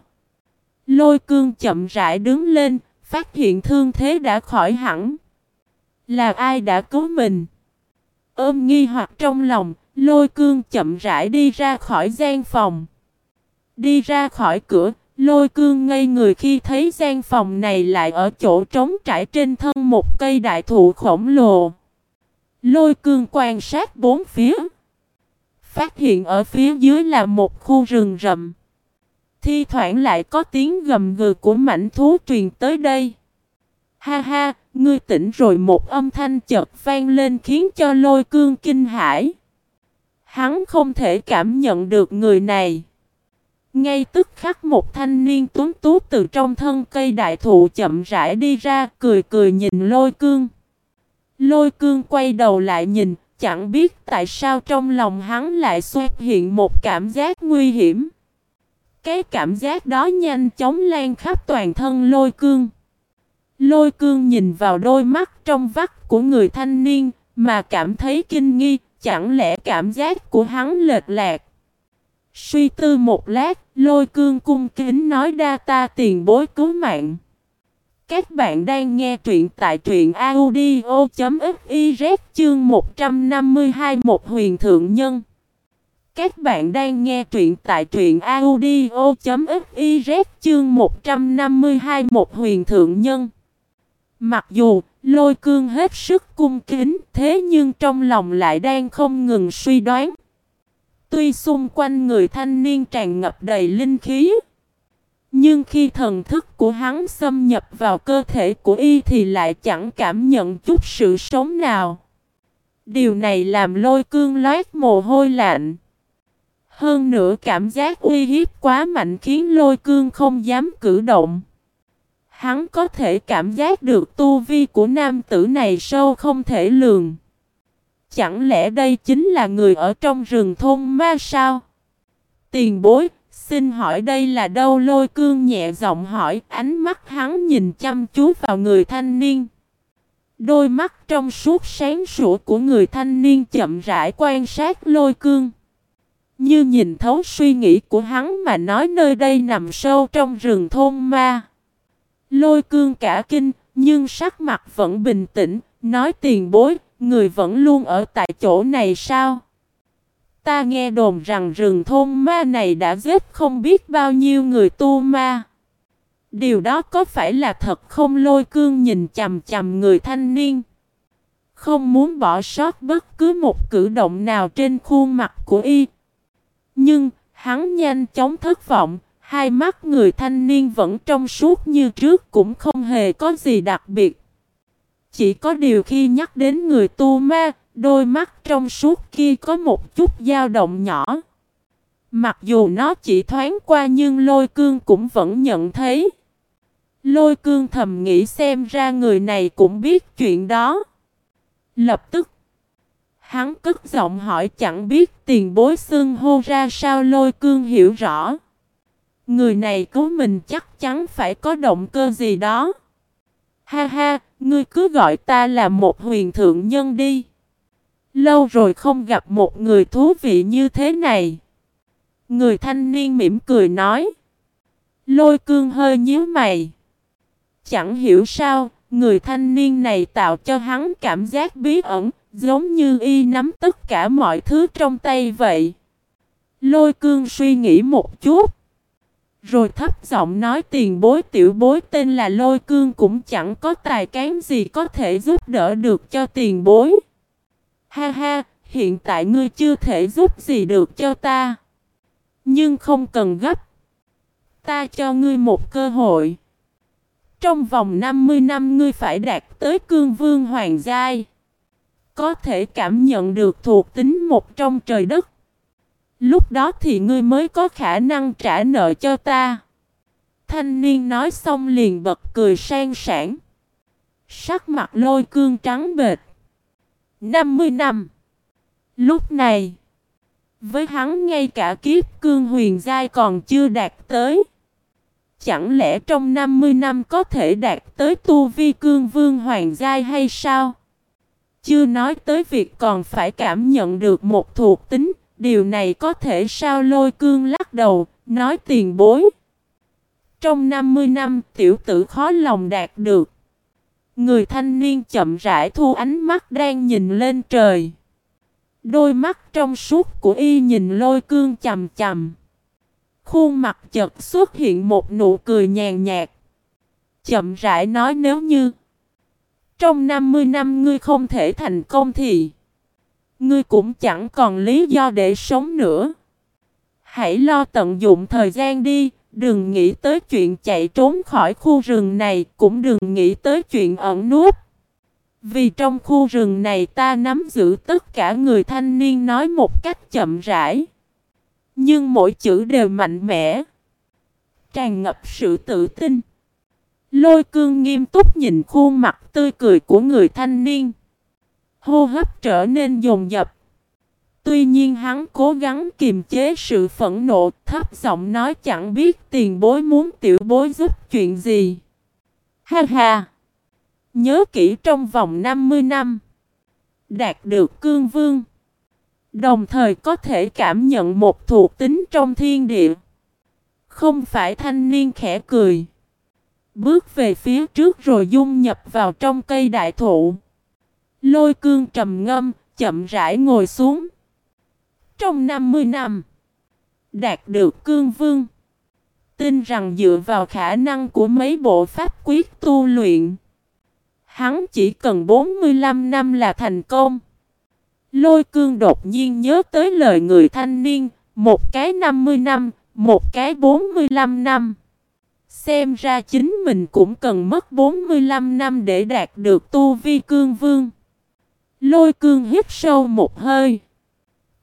Speaker 1: Lôi cương chậm rãi đứng lên, phát hiện thương thế đã khỏi hẳn. Là ai đã cứu mình? Ôm nghi hoặc trong lòng, lôi cương chậm rãi đi ra khỏi gian phòng. Đi ra khỏi cửa, lôi cương ngây người khi thấy gian phòng này lại ở chỗ trống trải trên thân một cây đại thụ khổng lồ. Lôi cương quan sát bốn phía. Phát hiện ở phía dưới là một khu rừng rậm. Thi thoảng lại có tiếng gầm gừ của mảnh thú truyền tới đây. Ha ha, ngươi tỉnh rồi một âm thanh chợt vang lên khiến cho lôi cương kinh hãi. Hắn không thể cảm nhận được người này. Ngay tức khắc một thanh niên tuấn tú từ trong thân cây đại thụ chậm rãi đi ra cười cười nhìn lôi cương. Lôi cương quay đầu lại nhìn, chẳng biết tại sao trong lòng hắn lại xuất hiện một cảm giác nguy hiểm. Cái cảm giác đó nhanh chóng lan khắp toàn thân lôi cương. Lôi cương nhìn vào đôi mắt trong vắt của người thanh niên, mà cảm thấy kinh nghi, chẳng lẽ cảm giác của hắn lệch lạc. Suy tư một lát, lôi cương cung kính nói đa ta tiền bối cứu mạng. Các bạn đang nghe truyện tại truyện audio.fiz chương 152 một huyền thượng nhân. Các bạn đang nghe truyện tại truyện audio.fiz chương 152 một huyền thượng nhân. Mặc dù lôi cương hết sức cung kính thế nhưng trong lòng lại đang không ngừng suy đoán. Tuy xung quanh người thanh niên tràn ngập đầy linh khí. Nhưng khi thần thức của hắn xâm nhập vào cơ thể của y thì lại chẳng cảm nhận chút sự sống nào. Điều này làm lôi cương loát mồ hôi lạnh. Hơn nữa cảm giác uy hiếp quá mạnh khiến lôi cương không dám cử động. Hắn có thể cảm giác được tu vi của nam tử này sâu không thể lường. Chẳng lẽ đây chính là người ở trong rừng thôn ma sao? Tiền bối, xin hỏi đây là đâu lôi cương nhẹ giọng hỏi ánh mắt hắn nhìn chăm chú vào người thanh niên. Đôi mắt trong suốt sáng sủa của người thanh niên chậm rãi quan sát lôi cương. Như nhìn thấu suy nghĩ của hắn mà nói nơi đây nằm sâu trong rừng thôn ma. Lôi cương cả kinh, nhưng sắc mặt vẫn bình tĩnh, nói tiền bối, người vẫn luôn ở tại chỗ này sao? Ta nghe đồn rằng rừng thôn ma này đã giết không biết bao nhiêu người tu ma. Điều đó có phải là thật không lôi cương nhìn chầm chầm người thanh niên? Không muốn bỏ sót bất cứ một cử động nào trên khuôn mặt của y. Nhưng, hắn nhanh chóng thất vọng, hai mắt người thanh niên vẫn trong suốt như trước cũng không hề có gì đặc biệt. Chỉ có điều khi nhắc đến người tu ma, đôi mắt trong suốt kia có một chút dao động nhỏ. Mặc dù nó chỉ thoáng qua nhưng lôi cương cũng vẫn nhận thấy. Lôi cương thầm nghĩ xem ra người này cũng biết chuyện đó. Lập tức, hắn cất giọng hỏi chẳng biết tiền bối xưng hô ra sao lôi cương hiểu rõ. Người này cứu mình chắc chắn phải có động cơ gì đó. Ha ha, ngươi cứ gọi ta là một huyền thượng nhân đi. Lâu rồi không gặp một người thú vị như thế này. Người thanh niên mỉm cười nói. Lôi cương hơi nhíu mày. Chẳng hiểu sao, người thanh niên này tạo cho hắn cảm giác bí ẩn, giống như y nắm tất cả mọi thứ trong tay vậy. Lôi cương suy nghĩ một chút. Rồi thấp giọng nói tiền bối tiểu bối tên là lôi cương cũng chẳng có tài cán gì có thể giúp đỡ được cho tiền bối. Ha ha, hiện tại ngươi chưa thể giúp gì được cho ta. Nhưng không cần gấp. Ta cho ngươi một cơ hội. Trong vòng 50 năm ngươi phải đạt tới cương vương hoàng giai. Có thể cảm nhận được thuộc tính một trong trời đất. Lúc đó thì ngươi mới có khả năng trả nợ cho ta. Thanh niên nói xong liền bật cười sang sảng. Sắc mặt lôi cương trắng bệt. 50 năm. Lúc này, với hắn ngay cả kiếp cương huyền giai còn chưa đạt tới. Chẳng lẽ trong 50 năm có thể đạt tới tu vi cương vương hoàng giai hay sao? Chưa nói tới việc còn phải cảm nhận được một thuộc tính, điều này có thể sao lôi cương lắc đầu, nói tiền bối. Trong 50 năm tiểu tử khó lòng đạt được. Người thanh niên chậm rãi thu ánh mắt đang nhìn lên trời. Đôi mắt trong suốt của y nhìn lôi cương chầm chầm. Khuôn mặt chợt xuất hiện một nụ cười nhàn nhạt. Chậm rãi nói nếu như Trong 50 năm ngươi không thể thành công thì Ngươi cũng chẳng còn lý do để sống nữa Hãy lo tận dụng thời gian đi, Đừng nghĩ tới chuyện chạy trốn khỏi khu rừng này, Cũng đừng nghĩ tới chuyện ẩn núp Vì trong khu rừng này ta nắm giữ tất cả người thanh niên nói một cách chậm rãi nhưng mỗi chữ đều mạnh mẽ. Tràn ngập sự tự tin. Lôi cương nghiêm túc nhìn khuôn mặt tươi cười của người thanh niên. Hô hấp trở nên dồn dập. Tuy nhiên hắn cố gắng kiềm chế sự phẫn nộ, thấp giọng nói chẳng biết tiền bối muốn tiểu bối giúp chuyện gì. Ha ha! Nhớ kỹ trong vòng 50 năm. Đạt được cương vương. Đồng thời có thể cảm nhận một thuộc tính trong thiên địa. Không phải thanh niên khẽ cười. Bước về phía trước rồi dung nhập vào trong cây đại thụ. Lôi cương trầm ngâm, chậm rãi ngồi xuống. trong 50 năm. Đạt được cương vương. Tin rằng dựa vào khả năng của mấy bộ pháp quyết tu luyện. Hắn chỉ cần 45 năm là thành công. Lôi cương đột nhiên nhớ tới lời người thanh niên, một cái 50 năm, một cái 45 năm. Xem ra chính mình cũng cần mất 45 năm để đạt được tu vi cương vương. Lôi cương hít sâu một hơi.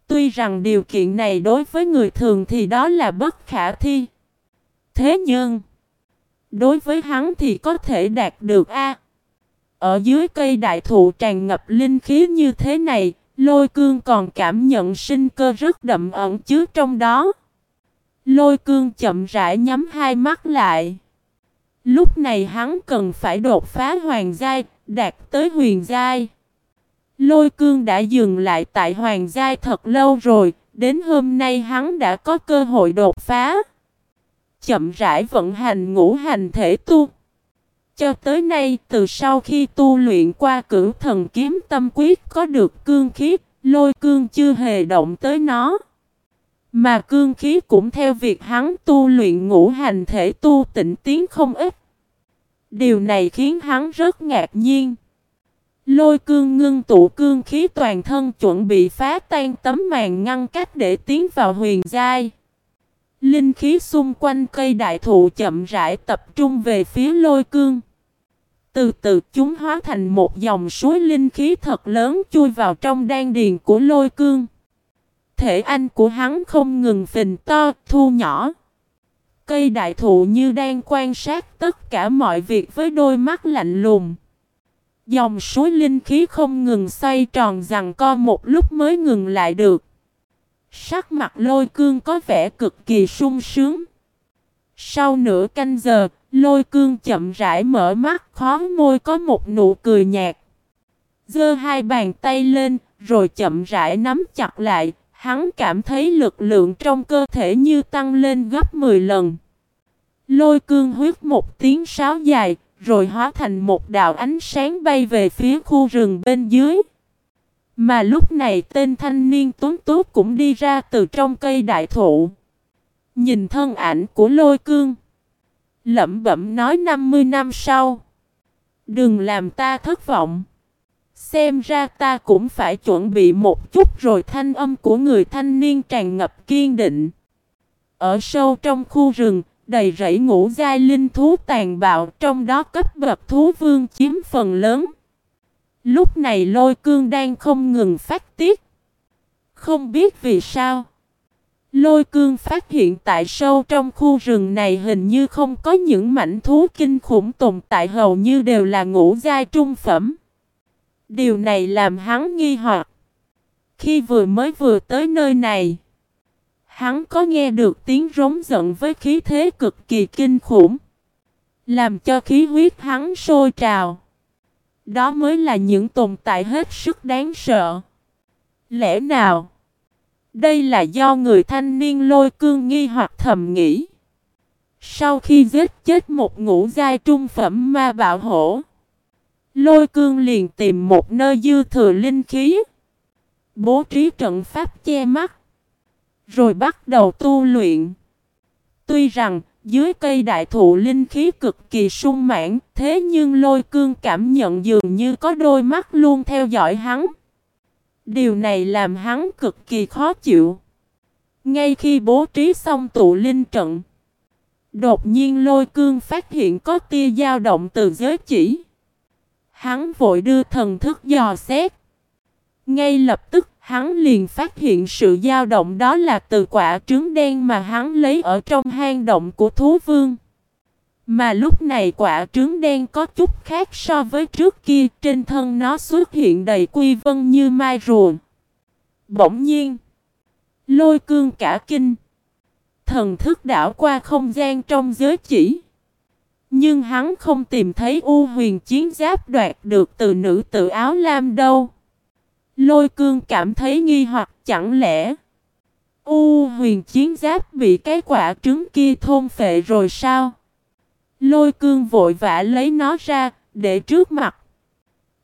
Speaker 1: Tuy rằng điều kiện này đối với người thường thì đó là bất khả thi. Thế nhưng, đối với hắn thì có thể đạt được A. Ở dưới cây đại thụ tràn ngập linh khí như thế này, lôi cương còn cảm nhận sinh cơ rất đậm ẩn chứa trong đó. Lôi cương chậm rãi nhắm hai mắt lại. Lúc này hắn cần phải đột phá hoàng giai, đạt tới huyền giai. Lôi cương đã dừng lại tại hoàng giai thật lâu rồi, đến hôm nay hắn đã có cơ hội đột phá. Chậm rãi vận hành ngũ hành thể tu. Cho tới nay, từ sau khi tu luyện qua cửu thần kiếm tâm quyết có được cương khí, lôi cương chưa hề động tới nó. Mà cương khí cũng theo việc hắn tu luyện ngũ hành thể tu tịnh tiến không ít. Điều này khiến hắn rất ngạc nhiên. Lôi cương ngưng tụ cương khí toàn thân chuẩn bị phá tan tấm màn ngăn cách để tiến vào huyền giai. Linh khí xung quanh cây đại thụ chậm rãi tập trung về phía lôi cương. Từ từ chúng hóa thành một dòng suối linh khí thật lớn chui vào trong đan điền của lôi cương. Thể anh của hắn không ngừng phình to, thu nhỏ. Cây đại thụ như đang quan sát tất cả mọi việc với đôi mắt lạnh lùng. Dòng suối linh khí không ngừng xoay tròn rằng co một lúc mới ngừng lại được. Sắc mặt lôi cương có vẻ cực kỳ sung sướng. Sau nửa canh giờ, lôi cương chậm rãi mở mắt khó môi có một nụ cười nhạt. Giơ hai bàn tay lên, rồi chậm rãi nắm chặt lại, hắn cảm thấy lực lượng trong cơ thể như tăng lên gấp 10 lần. Lôi cương huyết một tiếng sáo dài, rồi hóa thành một đạo ánh sáng bay về phía khu rừng bên dưới. Mà lúc này tên thanh niên tuấn tú cũng đi ra từ trong cây đại thụ. Nhìn thân ảnh của lôi cương. Lẩm bẩm nói 50 năm sau. Đừng làm ta thất vọng. Xem ra ta cũng phải chuẩn bị một chút rồi thanh âm của người thanh niên tràn ngập kiên định. Ở sâu trong khu rừng, đầy rẫy ngũ giai linh thú tàn bạo trong đó cấp bậc thú vương chiếm phần lớn. Lúc này lôi cương đang không ngừng phát tiết. Không biết vì sao. Lôi cương phát hiện tại sâu trong khu rừng này hình như không có những mảnh thú kinh khủng tồn tại hầu như đều là ngũ giai trung phẩm. Điều này làm hắn nghi hoặc. Khi vừa mới vừa tới nơi này, hắn có nghe được tiếng rống giận với khí thế cực kỳ kinh khủng. Làm cho khí huyết hắn sôi trào. Đó mới là những tồn tại hết sức đáng sợ. Lẽ nào? Đây là do người thanh niên lôi cương nghi hoặc thầm nghĩ. Sau khi giết chết một ngũ giai trung phẩm ma bạo hổ, lôi cương liền tìm một nơi dư thừa linh khí, bố trí trận pháp che mắt, rồi bắt đầu tu luyện. Tuy rằng dưới cây đại thụ linh khí cực kỳ sung mãn, thế nhưng lôi cương cảm nhận dường như có đôi mắt luôn theo dõi hắn. Điều này làm hắn cực kỳ khó chịu. Ngay khi bố trí xong tụ linh trận, đột nhiên lôi cương phát hiện có tia dao động từ giới chỉ. Hắn vội đưa thần thức dò xét. Ngay lập tức hắn liền phát hiện sự dao động đó là từ quả trứng đen mà hắn lấy ở trong hang động của thú vương. Mà lúc này quả trứng đen có chút khác so với trước kia, trên thân nó xuất hiện đầy quy vân như mai rùa. Bỗng nhiên, lôi cương cả kinh, thần thức đảo qua không gian trong giới chỉ. Nhưng hắn không tìm thấy u huyền chiến giáp đoạt được từ nữ tự áo lam đâu. Lôi cương cảm thấy nghi hoặc chẳng lẽ U huyền chiến giáp bị cái quả trứng kia thôn phệ rồi sao? Lôi cương vội vã lấy nó ra, để trước mặt.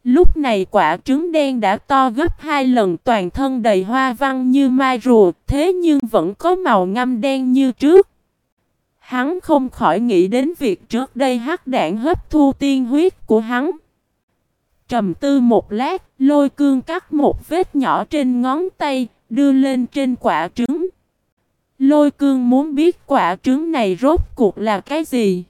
Speaker 1: Lúc này quả trứng đen đã to gấp hai lần toàn thân đầy hoa văn như mai rùa, thế nhưng vẫn có màu ngâm đen như trước. Hắn không khỏi nghĩ đến việc trước đây hắc đạn hấp thu tiên huyết của hắn. Trầm tư một lát, lôi cương cắt một vết nhỏ trên ngón tay, đưa lên trên quả trứng. Lôi cương muốn biết quả trứng này rốt cuộc là cái gì.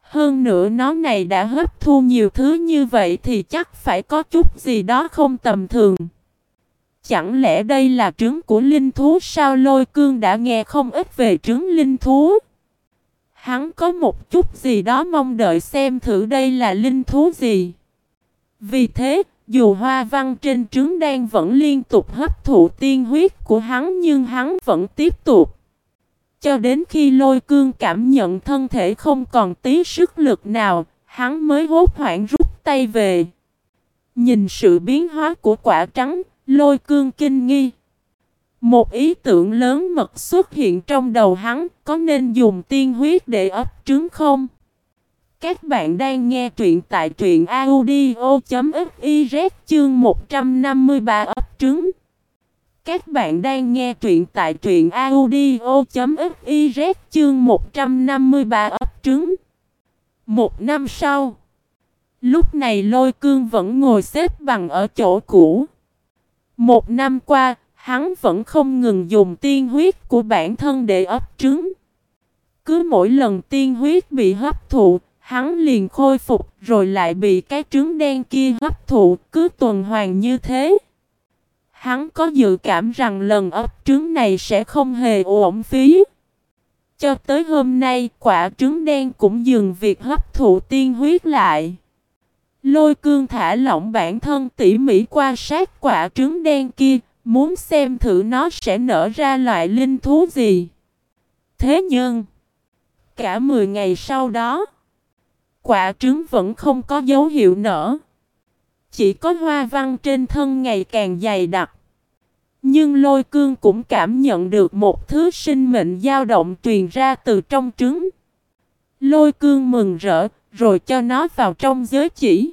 Speaker 1: Hơn nữa nó này đã hấp thu nhiều thứ như vậy thì chắc phải có chút gì đó không tầm thường. Chẳng lẽ đây là trứng của linh thú sao lôi cương đã nghe không ít về trứng linh thú. Hắn có một chút gì đó mong đợi xem thử đây là linh thú gì. Vì thế, dù hoa văn trên trứng đen vẫn liên tục hấp thụ tiên huyết của hắn nhưng hắn vẫn tiếp tục. Cho đến khi lôi cương cảm nhận thân thể không còn tí sức lực nào, hắn mới hốt hoảng rút tay về. Nhìn sự biến hóa của quả trắng, lôi cương kinh nghi. Một ý tưởng lớn mật xuất hiện trong đầu hắn, có nên dùng tiên huyết để ấp trứng không? Các bạn đang nghe truyện tại truyện audio.fiz chương 153 ấp trứng. Các bạn đang nghe truyện tại truyện audio.fiz chương 153 ấp trứng. Một năm sau, lúc này lôi cương vẫn ngồi xếp bằng ở chỗ cũ. Một năm qua, hắn vẫn không ngừng dùng tiên huyết của bản thân để ấp trứng. Cứ mỗi lần tiên huyết bị hấp thụ, hắn liền khôi phục rồi lại bị cái trứng đen kia hấp thụ, cứ tuần hoàn như thế. Hắn có dự cảm rằng lần ấp trứng này sẽ không hề ổn phí. Cho tới hôm nay, quả trứng đen cũng dừng việc hấp thụ tiên huyết lại. Lôi cương thả lỏng bản thân tỉ mỉ quan sát quả trứng đen kia, muốn xem thử nó sẽ nở ra loại linh thú gì. Thế nhưng, cả 10 ngày sau đó, quả trứng vẫn không có dấu hiệu nở. Chỉ có hoa văn trên thân ngày càng dày đặc. Nhưng lôi cương cũng cảm nhận được một thứ sinh mệnh dao động truyền ra từ trong trứng. Lôi cương mừng rỡ, rồi cho nó vào trong giới chỉ.